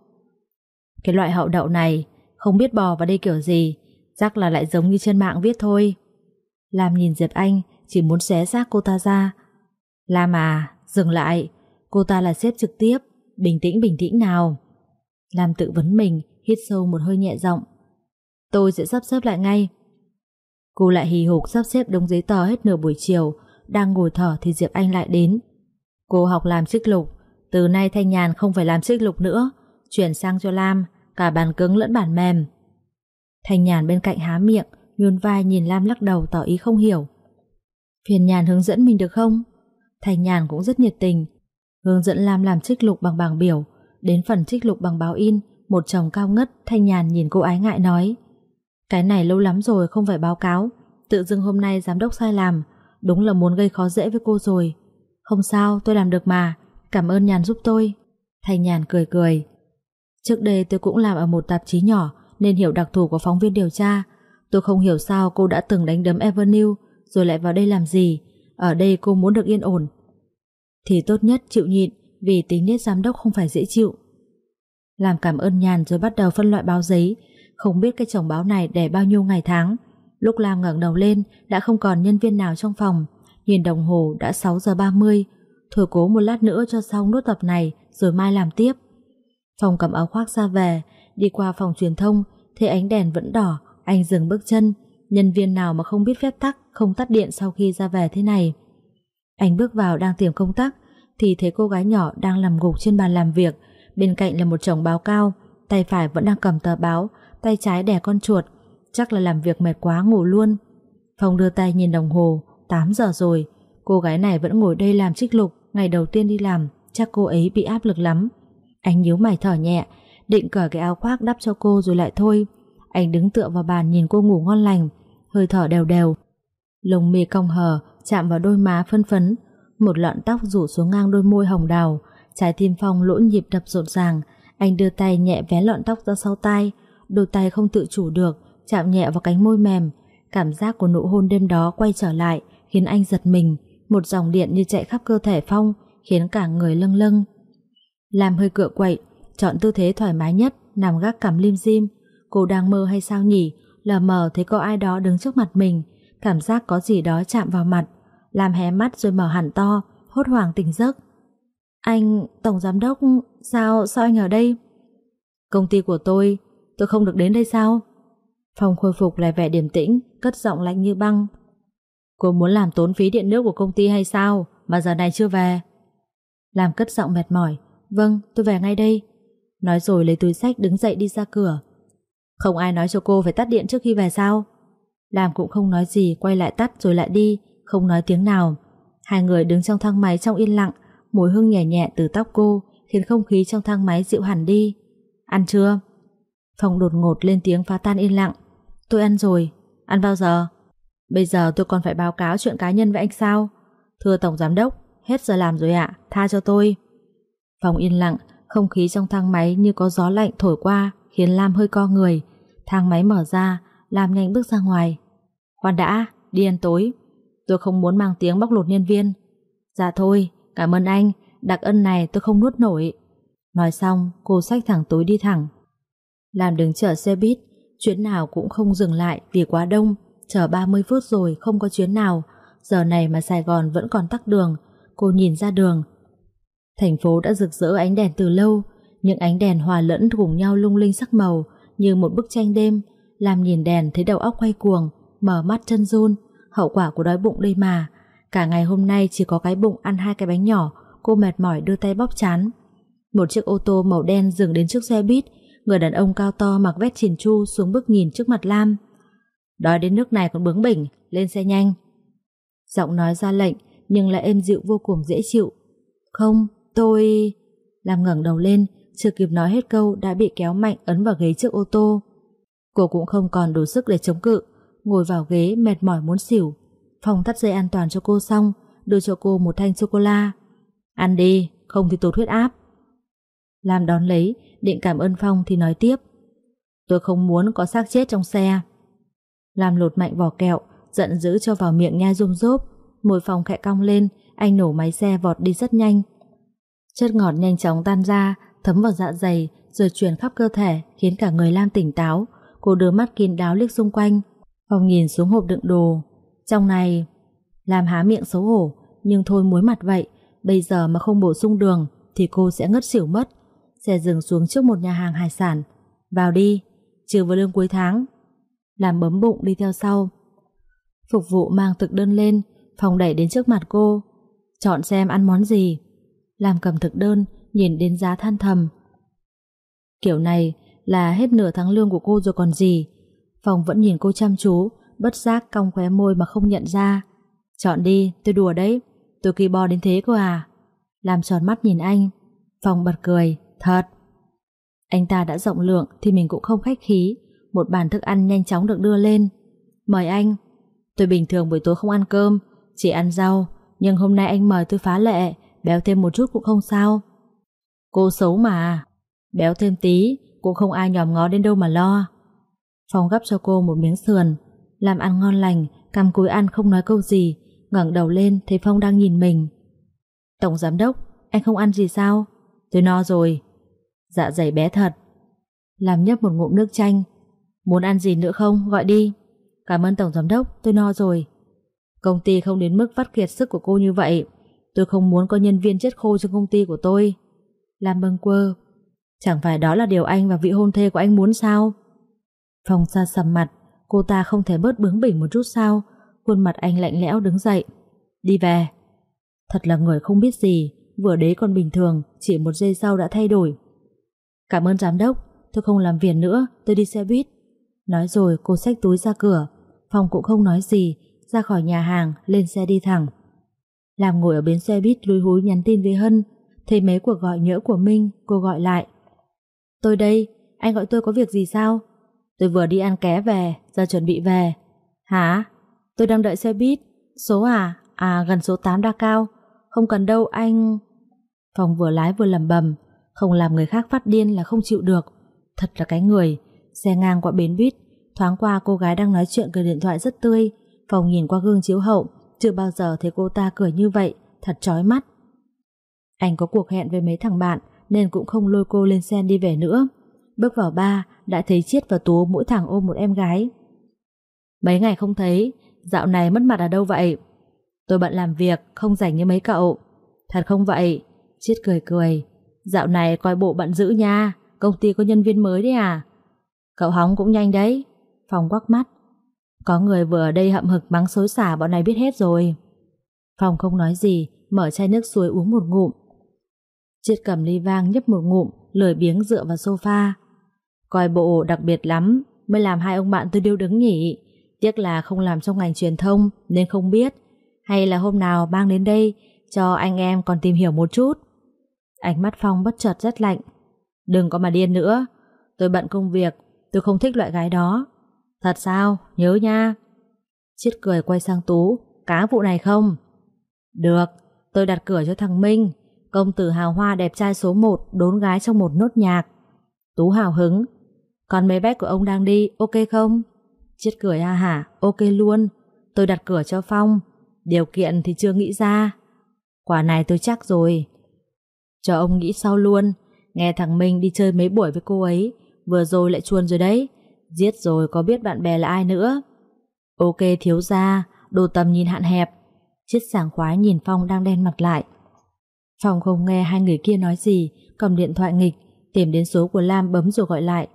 Cái loại hậu đậu này, không biết bò vào đây kiểu gì, chắc là lại giống như trên mạng viết thôi. Lam nhìn Diệp Anh, chỉ muốn xé xác cô ta ra. Lam à, dừng lại, cô ta là sếp trực tiếp, bình tĩnh bình tĩnh nào. Lam tự vấn mình, hít sâu một hơi nhẹ giọng. Tôi sẽ sắp xếp lại ngay. Cô lại hì hục sắp xếp đống giấy tờ hết nửa buổi chiều, đang ngồi thở thì Diệp Anh lại đến. Cô học làm xích lục, từ nay Thanh Nhàn không phải làm xích lục nữa, chuyển sang cho Lam, cả bàn cứng lẫn bàn mềm. Thanh Nhàn bên cạnh há miệng, nhún vai nhìn Lam lắc đầu tỏ ý không hiểu. Phiền Nhàn hướng dẫn mình được không? Thanh Nhàn cũng rất nhiệt tình, hướng dẫn Lam làm trích lục bằng bảng biểu, đến phần trích lục bằng báo in, một chồng cao ngất, Thanh Nhàn nhìn cô ái ngại nói. Cái này lâu lắm rồi không phải báo cáo, tự dưng hôm nay giám đốc sai làm, đúng là muốn gây khó dễ với cô rồi. Không sao, tôi làm được mà, cảm ơn Nhàn giúp tôi. Thanh Nhàn cười cười. Trước đây tôi cũng làm ở một tạp chí nhỏ nên hiểu đặc thù của phóng viên điều tra. Tôi không hiểu sao cô đã từng đánh đấm Avenue rồi lại vào đây làm gì. Ở đây cô muốn được yên ổn. Thì tốt nhất chịu nhịn vì tính nết giám đốc không phải dễ chịu. Làm cảm ơn nhàn rồi bắt đầu phân loại báo giấy. Không biết cái chồng báo này để bao nhiêu ngày tháng. Lúc Lam ngẩng đầu lên đã không còn nhân viên nào trong phòng. Nhìn đồng hồ đã 6 giờ 30. Thôi cố một lát nữa cho xong nốt tập này rồi mai làm tiếp. Phòng cầm áo khoác ra về, đi qua phòng truyền thông, thấy ánh đèn vẫn đỏ, anh dừng bước chân. Nhân viên nào mà không biết phép tắc, không tắt điện sau khi ra về thế này. Anh bước vào đang tìm công tác, thì thấy cô gái nhỏ đang nằm gục trên bàn làm việc, bên cạnh là một chồng báo cao, tay phải vẫn đang cầm tờ báo, tay trái đè con chuột, chắc là làm việc mệt quá ngủ luôn. Phong đưa tay nhìn đồng hồ, 8 giờ rồi, cô gái này vẫn ngồi đây làm trích lục, ngày đầu tiên đi làm, chắc cô ấy bị áp lực lắm. Anh nhíu mày thở nhẹ, định cởi cái áo khoác đắp cho cô rồi lại thôi. Anh đứng tựa vào bàn nhìn cô ngủ ngon lành, hơi thở đều đều. Lồng mi cong hờ, chạm vào đôi má phân phấn, một lọn tóc rủ xuống ngang đôi môi hồng đào, trái tim Phong lỗ nhịp đập rộn ràng, anh đưa tay nhẹ vé lọn tóc ra sau tai, đôi tay không tự chủ được, chạm nhẹ vào cánh môi mềm, cảm giác của nụ hôn đêm đó quay trở lại, khiến anh giật mình, một dòng điện như chạy khắp cơ thể Phong, khiến cả người lâng lâng. Làm hơi cựa quậy, chọn tư thế thoải mái nhất, nằm gác cằm lim dim. Cô đang mơ hay sao nhỉ? Lờ mờ thấy có ai đó đứng trước mặt mình, cảm giác có gì đó chạm vào mặt. Làm hé mắt rồi mở hẳn to, hốt hoảng tỉnh giấc. Anh, Tổng Giám Đốc, sao, sao anh ở đây? Công ty của tôi, tôi không được đến đây sao? Phòng khôi phục lại vẻ điềm tĩnh, cất giọng lạnh như băng. Cô muốn làm tốn phí điện nước của công ty hay sao, mà giờ này chưa về? Làm cất giọng mệt mỏi, Vâng, tôi về ngay đây. Nói rồi lấy túi sách đứng dậy đi ra cửa. Không ai nói cho cô phải tắt điện trước khi về sao? Làm cũng không nói gì, quay lại tắt rồi lại đi, không nói tiếng nào. Hai người đứng trong thang máy trong yên lặng, mùi hương nhẹ nhẹ từ tóc cô khiến không khí trong thang máy dịu hẳn đi. Ăn chưa? Phòng đột ngột lên tiếng phá tan yên lặng. Tôi ăn rồi. Ăn bao giờ? Bây giờ tôi còn phải báo cáo chuyện cá nhân với anh sao? Thưa Tổng Giám Đốc, hết giờ làm rồi ạ, tha cho tôi. Phòng yên lặng, không khí trong thang máy như có gió lạnh thổi qua, khiến Lam hơi co người. Thang máy mở ra, làm nhanh bước ra ngoài. Khoan đã, đi ăn tối. Tôi không muốn mang tiếng bóc lột nhân viên. Dạ thôi, cảm ơn anh, đặc ân này tôi không nuốt nổi. Nói xong, cô xách thẳng túi đi thẳng. Làm đứng chờ xe buýt, chuyến nào cũng không dừng lại vì quá đông, chờ 30 phút rồi không có chuyến nào. Giờ này mà Sài Gòn vẫn còn tắc đường, cô nhìn ra đường, Thành phố đã rực rỡ ánh đèn từ lâu, những ánh đèn hòa lẫn cùng nhau lung linh sắc màu như một bức tranh đêm, làm nhìn đèn thấy đầu óc quay cuồng, mở mắt chân run, hậu quả của đói bụng đây mà. Cả ngày hôm nay chỉ có cái bụng ăn hai cái bánh nhỏ, cô mệt mỏi đưa tay bóp chán. Một chiếc ô tô màu đen dừng đến trước xe buýt, người đàn ông cao to mặc vest chỉn chu xuống bước nhìn trước mặt Lam. Đói đến nước này còn bướng bỉnh, lên xe nhanh. Giọng nói ra lệnh, nhưng lại êm dịu vô cùng dễ chịu. Không, Tôi... Lam ngẩng đầu lên, chưa kịp nói hết câu đã bị kéo mạnh ấn vào ghế trước ô tô. Cô cũng không còn đủ sức để chống cự, ngồi vào ghế mệt mỏi muốn xỉu. Phong thắt dây an toàn cho cô xong, đưa cho cô một thanh sô-cô-la. Ăn đi, không thì tụt huyết áp. Lam đón lấy, định cảm ơn Phong thì nói tiếp. Tôi không muốn có xác chết trong xe. Lam lột mạnh vỏ kẹo, giận dữ cho vào miệng nhai rôm rốp. Môi Phong khẽ cong lên, anh nổ máy xe vọt đi rất nhanh, Chất ngọt nhanh chóng tan ra, thấm vào dạ dày, rồi truyền khắp cơ thể, khiến cả người Lam tỉnh táo. Cô đưa mắt kín đáo liếc xung quanh. phòng nhìn xuống hộp đựng đồ. Trong này, làm há miệng xấu hổ, nhưng thôi muối mặt vậy. Bây giờ mà không bổ sung đường, thì cô sẽ ngất xỉu mất. Xe dừng xuống trước một nhà hàng hải sản. Vào đi, trừ vào lương cuối tháng. Làm bấm bụng đi theo sau. Phục vụ mang thực đơn lên, phòng đẩy đến trước mặt cô. Chọn xem ăn món gì. Làm cầm thực đơn, nhìn đến giá than thầm. Kiểu này là hết nửa tháng lương của cô rồi còn gì. Phòng vẫn nhìn cô chăm chú, bất giác cong khóe môi mà không nhận ra. Chọn đi, tôi đùa đấy. Tôi kỳ bò đến thế cơ à? Làm tròn mắt nhìn anh. Phòng bật cười, thật. Anh ta đã rộng lượng thì mình cũng không khách khí. Một bàn thức ăn nhanh chóng được đưa lên. Mời anh. Tôi bình thường buổi tối không ăn cơm, chỉ ăn rau. Nhưng hôm nay anh mời tôi phá lệ, béo thêm một chút cũng không sao. Cô xấu mà. Béo thêm tí, cũng không ai nhòm ngó đến đâu mà lo. Phong gấp cho cô một miếng sườn, làm ăn ngon lành, cầm cúi ăn không nói câu gì, ngẩng đầu lên thấy Phong đang nhìn mình. Tổng giám đốc, anh không ăn gì sao? Tôi no rồi. Dạ dày bé thật. Làm nhấp một ngụm nước chanh. Muốn ăn gì nữa không? Gọi đi. Cảm ơn Tổng giám đốc, tôi no rồi. Công ty không đến mức vắt kiệt sức của cô như vậy. Tôi không muốn có nhân viên chết khô trong công ty của tôi. Làm bâng quơ. Chẳng phải đó là điều anh và vị hôn thê của anh muốn sao? Phong xa sầm mặt, cô ta không thể bớt bướng bỉnh một chút sao? Khuôn mặt anh lạnh lẽo đứng dậy. Đi về. Thật là người không biết gì, vừa đấy còn bình thường, chỉ một giây sau đã thay đổi. Cảm ơn giám đốc, tôi không làm việc nữa, tôi đi xe buýt. Nói rồi cô xách túi ra cửa, Phong cũng không nói gì, ra khỏi nhà hàng, lên xe đi thẳng. Làm ngồi ở bến xe buýt lùi húi nhắn tin với Hân, thấy mấy cuộc gọi nhỡ của Minh, cô gọi lại. Tôi đây, anh gọi tôi có việc gì sao? Tôi vừa đi ăn ké về, giờ chuẩn bị về. Hả? Tôi đang đợi xe buýt. Số à? À gần số 8 đa cao. Không cần đâu anh... Phòng vừa lái vừa lầm bầm, không làm người khác phát điên là không chịu được. Thật là cái người. Xe ngang qua bến buýt, thoáng qua cô gái đang nói chuyện cười điện thoại rất tươi. Phòng nhìn qua gương chiếu hậu, chưa bao giờ thấy cô ta cười như vậy, thật chói mắt. Anh có cuộc hẹn với mấy thằng bạn, nên cũng không lôi cô lên xe đi về nữa. Bước vào ba, đã thấy Chiết và Tú mỗi thằng ôm một em gái. Mấy ngày không thấy, dạo này mất mặt ở đâu vậy? Tôi bận làm việc, không rảnh như mấy cậu. Thật không vậy? Chiết cười cười. Dạo này coi bộ bận dữ nha, công ty có nhân viên mới đấy à? Cậu hóng cũng nhanh đấy. Phong quắc mắt. Có người vừa ở đây hậm hực mắng xối xả bọn này biết hết rồi. Phong không nói gì, mở chai nước suối uống một ngụm. Chiết cầm ly vang nhấp một ngụm, lười biếng dựa vào sofa. Coi bộ đặc biệt lắm, mới làm hai ông bạn tôi điêu đứng nhỉ. Tiếc là không làm trong ngành truyền thông nên không biết. Hay là hôm nào mang đến đây cho anh em còn tìm hiểu một chút. Ánh mắt Phong bất chợt rất lạnh. Đừng có mà điên nữa. Tôi bận công việc, tôi không thích loại gái đó. Thật sao? Nhớ nha. Chiết cười quay sang Tú. Cá vụ này không? Được, tôi đặt cửa cho thằng Minh. Công tử hào hoa đẹp trai số 1 đốn gái trong một nốt nhạc. Tú hào hứng. Còn mấy bét của ông đang đi, ok không? Chết cười ha hả, ok luôn. Tôi đặt cửa cho Phong. Điều kiện thì chưa nghĩ ra. Quả này tôi chắc rồi. Cho ông nghĩ sau luôn. Nghe thằng Minh đi chơi mấy buổi với cô ấy. Vừa rồi lại chuồn rồi đấy. Giết rồi có biết bạn bè là ai nữa. Ok thiếu gia, đồ tầm nhìn hạn hẹp. Chết sảng khoái nhìn Phong đang đen mặt lại. Phong không nghe hai người kia nói gì, cầm điện thoại nghịch, tìm đến số của Lam bấm rồi gọi lại.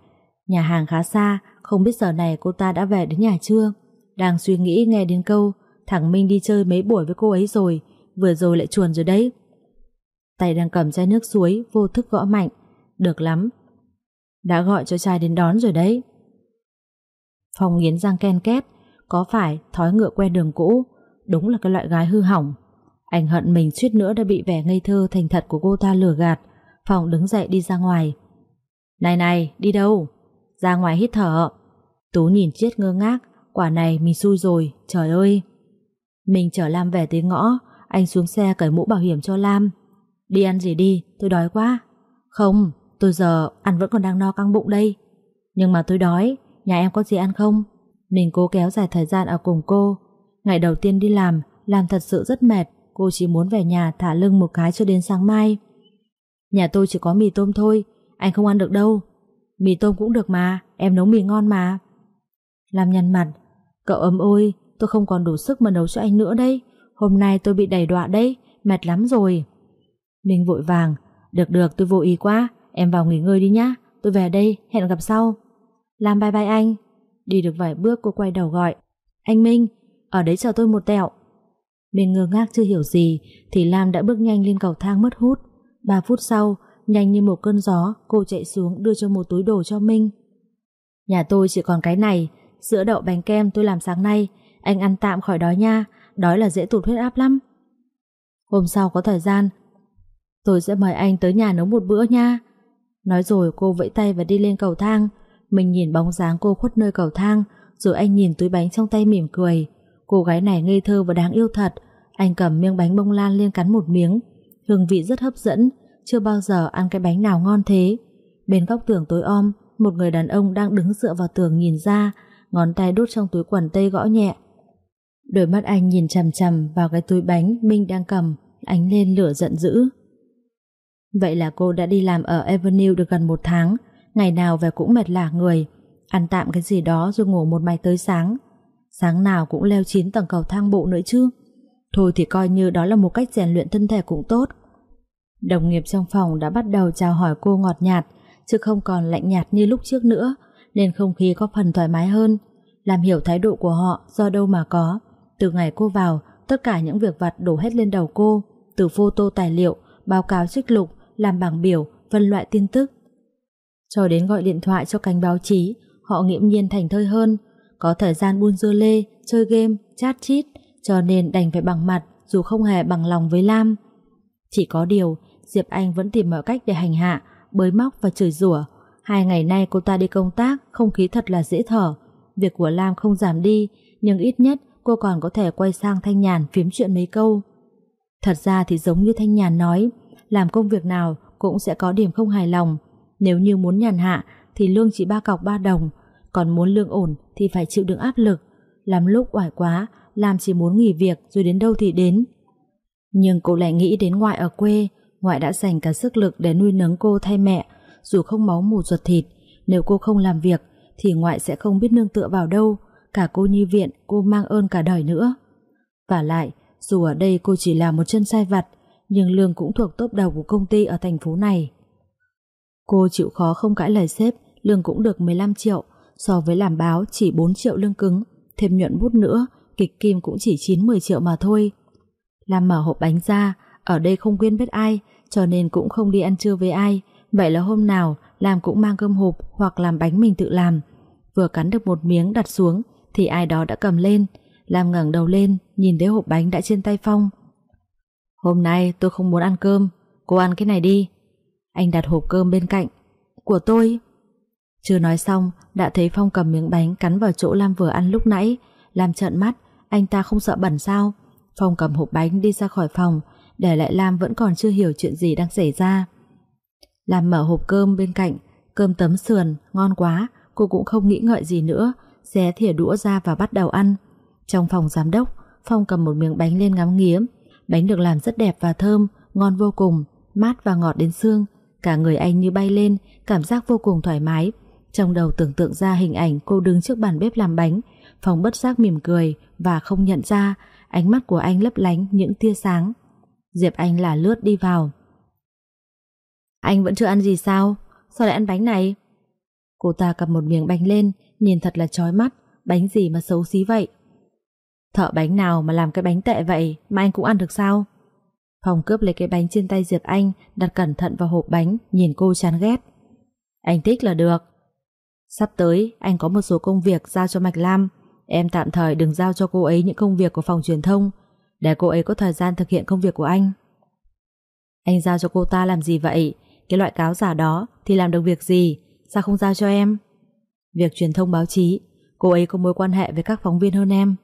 Nhà hàng khá xa, không biết giờ này cô ta đã về đến nhà chưa. Đang suy nghĩ nghe đến câu thằng Minh đi chơi mấy buổi với cô ấy rồi, vừa rồi lại chuồn rồi đấy. Tay đang cầm chai nước suối, vô thức gõ mạnh. Được lắm. Đã gọi cho trai đến đón rồi đấy. Phong nghiến răng ken két, có phải thói ngựa quen đường cũ, đúng là cái loại gái hư hỏng. Anh hận mình suýt nữa đã bị vẻ ngây thơ thành thật của cô ta lừa gạt. Phòng đứng dậy đi ra ngoài. Này này, đi đâu? Ra ngoài hít thở. Tú nhìn chết ngơ ngác, quả này mình xui rồi, trời ơi. Mình chở Lam về tới ngõ, anh xuống xe cởi mũ bảo hiểm cho Lam. Đi ăn gì đi, tôi đói quá. Không, tôi giờ ăn vẫn còn đang no căng bụng đây. Nhưng mà tôi đói, nhà em có gì ăn không? Mình cố kéo dài thời gian ở cùng cô. Ngày đầu tiên đi làm, làm thật sự rất mệt. Cô chỉ muốn về nhà thả lưng một cái cho đến sáng mai. Nhà tôi chỉ có mì tôm thôi, Anh không ăn được đâu. Mì tôm cũng được mà, Em nấu mì ngon mà. Lam nhăn mặt, Cậu ấm ôi, Tôi không còn đủ sức mà nấu cho anh nữa đây Hôm nay tôi bị đầy đọa đấy, Mệt lắm rồi. Minh vội vàng, Được được, tôi vô ý quá, Em vào nghỉ ngơi đi nhá, Tôi về đây, hẹn gặp sau. Lam bye bye anh. Đi được vài bước, cô quay đầu gọi, Anh Minh, Ở đấy chờ tôi một tẹo. Mình ngơ ngác chưa hiểu gì, Thì Lam đã bước nhanh lên cầu thang mất hút. 3 phút sau, Nhanh như một cơn gió, Cô chạy xuống đưa cho một túi đồ cho Minh. Nhà tôi chỉ còn cái này, Sữa đậu bánh kem tôi làm sáng nay, Anh ăn tạm khỏi đói nha, Đói là dễ tụt huyết áp lắm. Hôm sau có thời gian, Tôi sẽ mời anh tới nhà nấu một bữa nha. Nói rồi cô vẫy tay và đi lên cầu thang. Mình nhìn bóng dáng cô khuất nơi cầu thang, Rồi anh nhìn túi bánh trong tay mỉm cười. Cô gái này ngây thơ và đáng yêu thật. Anh cầm miếng bánh bông lan lên cắn một miếng. Hương vị rất hấp dẫn. Chưa bao giờ ăn cái bánh nào ngon thế. Bên góc tường tối om, Một người đàn ông đang đứng dựa vào tường nhìn ra. Ngón tay đút trong túi quần tây gõ nhẹ. Đôi mắt anh nhìn chằm chằm vào cái túi bánh Minh đang cầm. Ánh lên lửa giận dữ. Vậy là cô đã đi làm ở Avenue được gần một tháng. Ngày nào về cũng mệt lả người. Ăn tạm cái gì đó rồi ngủ một mạch tới sáng. Sáng nào cũng leo chín tầng cầu thang bộ nữa chứ. Thôi thì coi như đó là một cách rèn luyện thân thể cũng tốt. Đồng nghiệp trong phòng đã bắt đầu chào hỏi cô ngọt nhạt Chứ không còn lạnh nhạt như lúc trước nữa Nên không khí có phần thoải mái hơn. Làm hiểu thái độ của họ do đâu mà có. Từ ngày cô vào Tất cả những việc vặt đổ hết lên đầu cô Từ photo tài liệu, báo cáo trích lục Làm bảng biểu, phân loại tin tức. Cho đến gọi điện thoại cho cánh báo chí Họ nghiễm nhiên thành thơi hơn. Có thời gian buôn dưa lê, chơi game, chat chít Cho nên đành phải bằng mặt Dù không hề bằng lòng với Lam. Chỉ có điều Diệp Anh vẫn tìm mọi cách để hành hạ Bới móc và chửi rủa. Hai ngày nay cô ta đi công tác Không khí thật là dễ thở. Việc của Lam không giảm đi Nhưng ít nhất cô còn có thể quay sang Thanh Nhàn phím chuyện mấy câu. Thật ra thì giống như Thanh Nhàn nói Làm công việc nào cũng sẽ có điểm không hài lòng. Nếu như muốn nhàn hạ Thì lương chỉ ba cọc ba đồng Còn muốn lương ổn thì phải chịu đựng áp lực. Làm lúc oải quá, làm chỉ muốn nghỉ việc rồi đến đâu thì đến. Nhưng cô lại nghĩ đến ngoại ở quê, Ngoại đã dành cả sức lực để nuôi nấng cô thay mẹ. Dù không máu mù ruột thịt, Nếu cô không làm việc Thì ngoại sẽ không biết nương tựa vào đâu, Cả cô nhi viện, cô mang ơn cả đời nữa. Và lại, Dù ở đây cô chỉ là một chân sai vặt, Nhưng lương cũng thuộc top đầu của công ty Ở thành phố này. Cô chịu khó không cãi lời sếp, Lương cũng được 15 triệu So với làm báo chỉ 4 triệu lương cứng, Thêm nhuận bút nữa, Kịch kim cũng chỉ 9-10 triệu mà thôi. Làm mở hộp bánh ra, ở đây không quên biết ai, Cho nên cũng không đi ăn trưa với ai. Vậy là hôm nào làm cũng mang cơm hộp Hoặc làm bánh mình tự làm. Vừa cắn được một miếng đặt xuống, Thì ai đó đã cầm lên. Lam ngẩng đầu lên, Nhìn thấy hộp bánh đã trên tay Phong. Hôm nay tôi không muốn ăn cơm, Cô ăn cái này đi. Anh đặt hộp cơm bên cạnh. Của tôi chưa nói xong Đã thấy Phong cầm miếng bánh cắn vào chỗ Lam vừa ăn lúc nãy Lam trợn mắt Anh ta không sợ bẩn sao Phong cầm hộp bánh đi ra khỏi phòng để lại Lam vẫn còn chưa hiểu chuyện gì đang xảy ra. Lam mở hộp cơm bên cạnh, cơm tấm sườn, ngon quá, cô cũng không nghĩ ngợi gì nữa, xé thìa đũa ra và bắt đầu ăn. Trong phòng giám đốc, Phong cầm một miếng bánh lên ngắm nghía. Bánh được làm rất đẹp và thơm, ngon vô cùng, mát và ngọt đến xương. Cả người anh như bay lên, cảm giác vô cùng thoải mái. Trong đầu tưởng tượng ra hình ảnh cô đứng trước bàn bếp làm bánh, Phong bất giác mỉm cười và không nhận ra ánh mắt của anh lấp lánh những tia sáng. Diệp Anh là lướt đi vào. Anh vẫn chưa ăn gì sao? Sao lại ăn bánh này? Cô ta cầm một miếng bánh lên, nhìn thật là chói mắt, bánh gì mà xấu xí vậy? Thợ bánh nào mà làm cái bánh tệ vậy mà anh cũng ăn được sao? Phòng cướp lấy cái bánh trên tay Diệp Anh, đặt cẩn thận vào hộp bánh, nhìn cô chán ghét. Anh thích là được. Sắp tới, anh có một số công việc giao cho Mạch Lam. Em tạm thời đừng giao cho cô ấy những công việc của phòng truyền thông, để cô ấy có thời gian thực hiện công việc của anh. Anh giao cho cô ta làm gì vậy? Cái loại cáo giả đó thì làm được việc gì? Sao không giao cho em? Việc truyền thông báo chí, cô ấy có mối quan hệ với các phóng viên hơn em.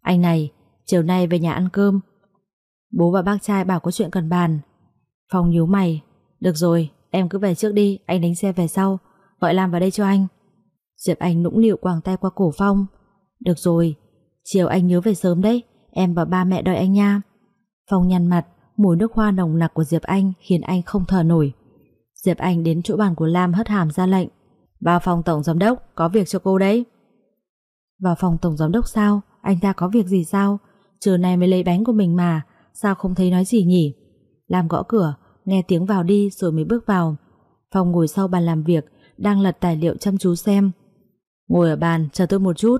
Anh này, chiều nay về nhà ăn cơm. Bố và bác trai bảo có chuyện cần bàn. Phong nhíu mày. Được rồi, em cứ về trước đi, anh đánh xe về sau. Gọi Lam vào đây cho anh. Diệp Anh nũng nịu quàng tay qua cổ Phong. Được rồi, chiều anh nhớ về sớm đấy. Em và ba mẹ đợi anh nha Phong nhăn mặt mùi nước hoa nồng nặc của Diệp Anh khiến anh không thở nổi. Diệp Anh đến chỗ bàn của Lam hất hàm ra lệnh. Vào phòng tổng giám đốc, có việc cho cô đấy. Vào phòng tổng giám đốc sao? Anh ta có việc gì sao? Trưa nay mới lấy bánh của mình mà, sao không thấy nói gì nhỉ? Lam gõ cửa, nghe tiếng vào đi rồi mới bước vào. Phong ngồi sau bàn làm việc, đang lật tài liệu chăm chú xem. Ngồi ở bàn, chờ tôi một chút.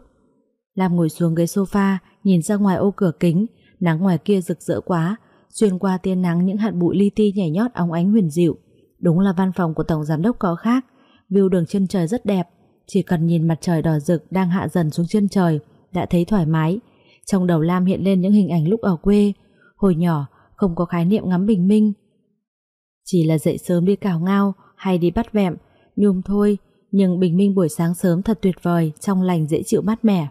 Lam ngồi xuống ghế sofa, nhìn ra ngoài ô cửa kính, nắng ngoài kia rực rỡ quá, xuyên qua tia nắng những hạt bụi li ti nhảy nhót óng ánh huyền dịu. Đúng là văn phòng của tổng giám đốc có khác, view đường chân trời rất đẹp, chỉ cần nhìn mặt trời đỏ rực đang hạ dần xuống chân trời đã thấy thoải mái. Trong đầu Lam hiện lên những hình ảnh lúc ở quê, hồi nhỏ không có khái niệm ngắm bình minh. Chỉ là dậy sớm đi cào ngao hay đi bắt vẹm, nhung thôi, nhưng bình minh buổi sáng sớm thật tuyệt vời, trong lành dễ chịu mát mẻ.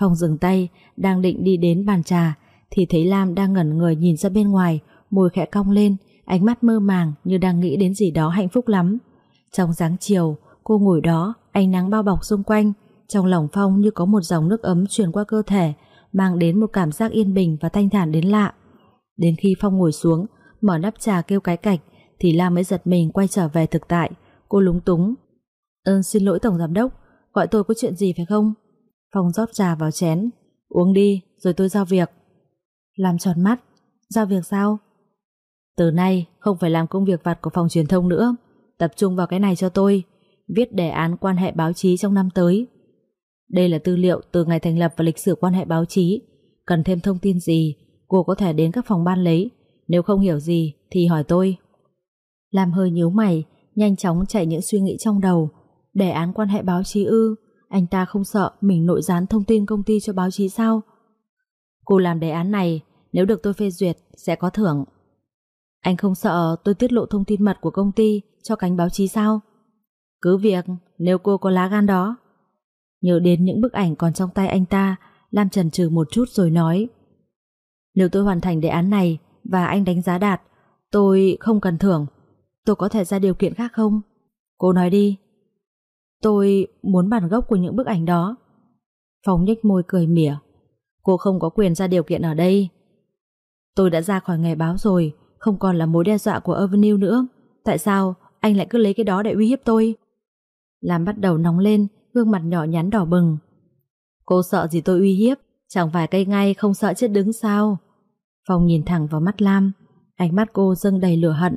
Phong dừng tay, đang định đi đến bàn trà, thì thấy Lam đang ngẩn người nhìn ra bên ngoài, môi khẽ cong lên, ánh mắt mơ màng như đang nghĩ đến gì đó hạnh phúc lắm. Trong dáng chiều, cô ngồi đó, ánh nắng bao bọc xung quanh, trong lòng Phong như có một dòng nước ấm truyền qua cơ thể, mang đến một cảm giác yên bình và thanh thản đến lạ. Đến khi Phong ngồi xuống, mở nắp trà kêu cái cạch, thì Lam mới giật mình quay trở về thực tại. Cô lúng túng. Ơn xin lỗi Tổng Giám Đốc, gọi tôi có chuyện gì phải không? Phong rót trà vào chén. Uống đi, rồi tôi giao việc. Làm tròn mắt. Giao việc sao? Từ nay không phải làm công việc vặt của phòng truyền thông nữa. Tập trung vào cái này cho tôi. Viết đề án quan hệ báo chí trong năm tới. Đây là tư liệu từ ngày thành lập và lịch sử quan hệ báo chí. Cần thêm thông tin gì, cô có thể đến các phòng ban lấy. Nếu không hiểu gì thì hỏi tôi. Làm hơi nhíu mày, nhanh chóng chạy những suy nghĩ trong đầu. Đề án quan hệ báo chí ư, anh ta không sợ mình nội gián thông tin công ty cho báo chí sao? Cô làm đề án này, nếu được tôi phê duyệt, sẽ có thưởng. Anh không sợ tôi tiết lộ thông tin mật của công ty cho cánh báo chí sao? Cứ việc, nếu cô có lá gan đó. Nhớ đến những bức ảnh còn trong tay anh ta, Lam trần trừ một chút rồi nói. Nếu tôi hoàn thành đề án này và anh đánh giá đạt, tôi không cần thưởng. Tôi có thể ra điều kiện khác không? Cô nói đi. Tôi muốn bản gốc của những bức ảnh đó. Phong nhếch môi cười mỉa. Cô không có quyền ra điều kiện ở đây. Tôi đã ra khỏi nghề báo rồi, không còn là mối đe dọa của Avenue nữa. Tại sao anh lại cứ lấy cái đó để uy hiếp tôi? Làm bắt đầu nóng lên, gương mặt nhỏ nhắn đỏ bừng. Cô sợ gì tôi uy hiếp, chẳng phải cây ngay không sợ chết đứng sao? Phong nhìn thẳng vào mắt Lam, ánh mắt cô dâng đầy lửa hận.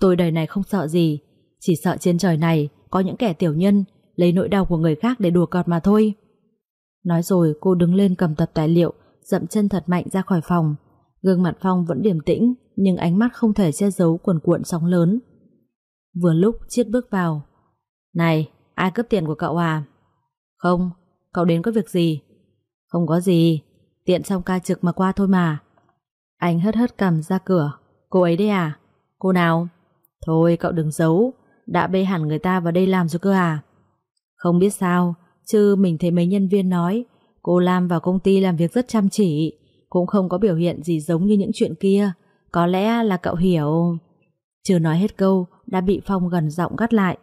Tôi đời này không sợ gì, chỉ sợ trên trời này có những kẻ tiểu nhân lấy nỗi đau của người khác để đùa cợt mà thôi. Nói rồi cô đứng lên cầm tập tài liệu, dậm chân thật mạnh ra khỏi phòng. Gương mặt Phong vẫn điềm tĩnh, nhưng ánh mắt không thể che giấu cuồn cuộn sóng lớn. Vừa lúc Chiết bước vào. Này, ai cướp tiền của cậu à? Không, cậu đến có việc gì? Không có gì, tiện xong ca trực mà qua thôi mà. Anh hất hất cầm ra cửa. Cô ấy đây à? Cô nào? Thôi cậu đừng giấu, đã bê hẳn người ta vào đây làm rồi cơ à? Không biết sao, chứ mình thấy mấy nhân viên nói cô Lam vào công ty làm việc rất chăm chỉ, cũng không có biểu hiện gì giống như những chuyện kia. Có lẽ là cậu hiểu. Chưa nói hết câu, đã bị Phong gần giọng gắt lại.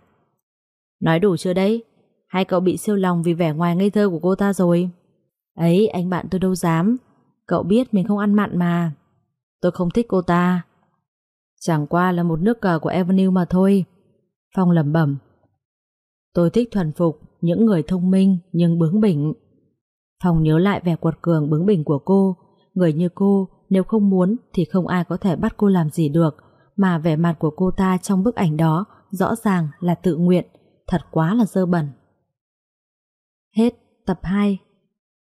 Nói đủ chưa đấy? Hay cậu bị siêu lòng vì vẻ ngoài ngây thơ của cô ta rồi? Ấy, anh bạn tôi đâu dám. Cậu biết mình không ăn mặn mà. Tôi không thích cô ta. Chẳng qua là một nước cờ của Avenue mà thôi. Phong lẩm bẩm. Tôi thích thuần phục những người thông minh nhưng bướng bỉnh. Phong nhớ lại vẻ quật cường bướng bỉnh của cô. Người như cô, nếu không muốn thì không ai có thể bắt cô làm gì được. Mà vẻ mặt của cô ta trong bức ảnh đó rõ ràng là tự nguyện. Thật quá là dơ bẩn. Hết tập 2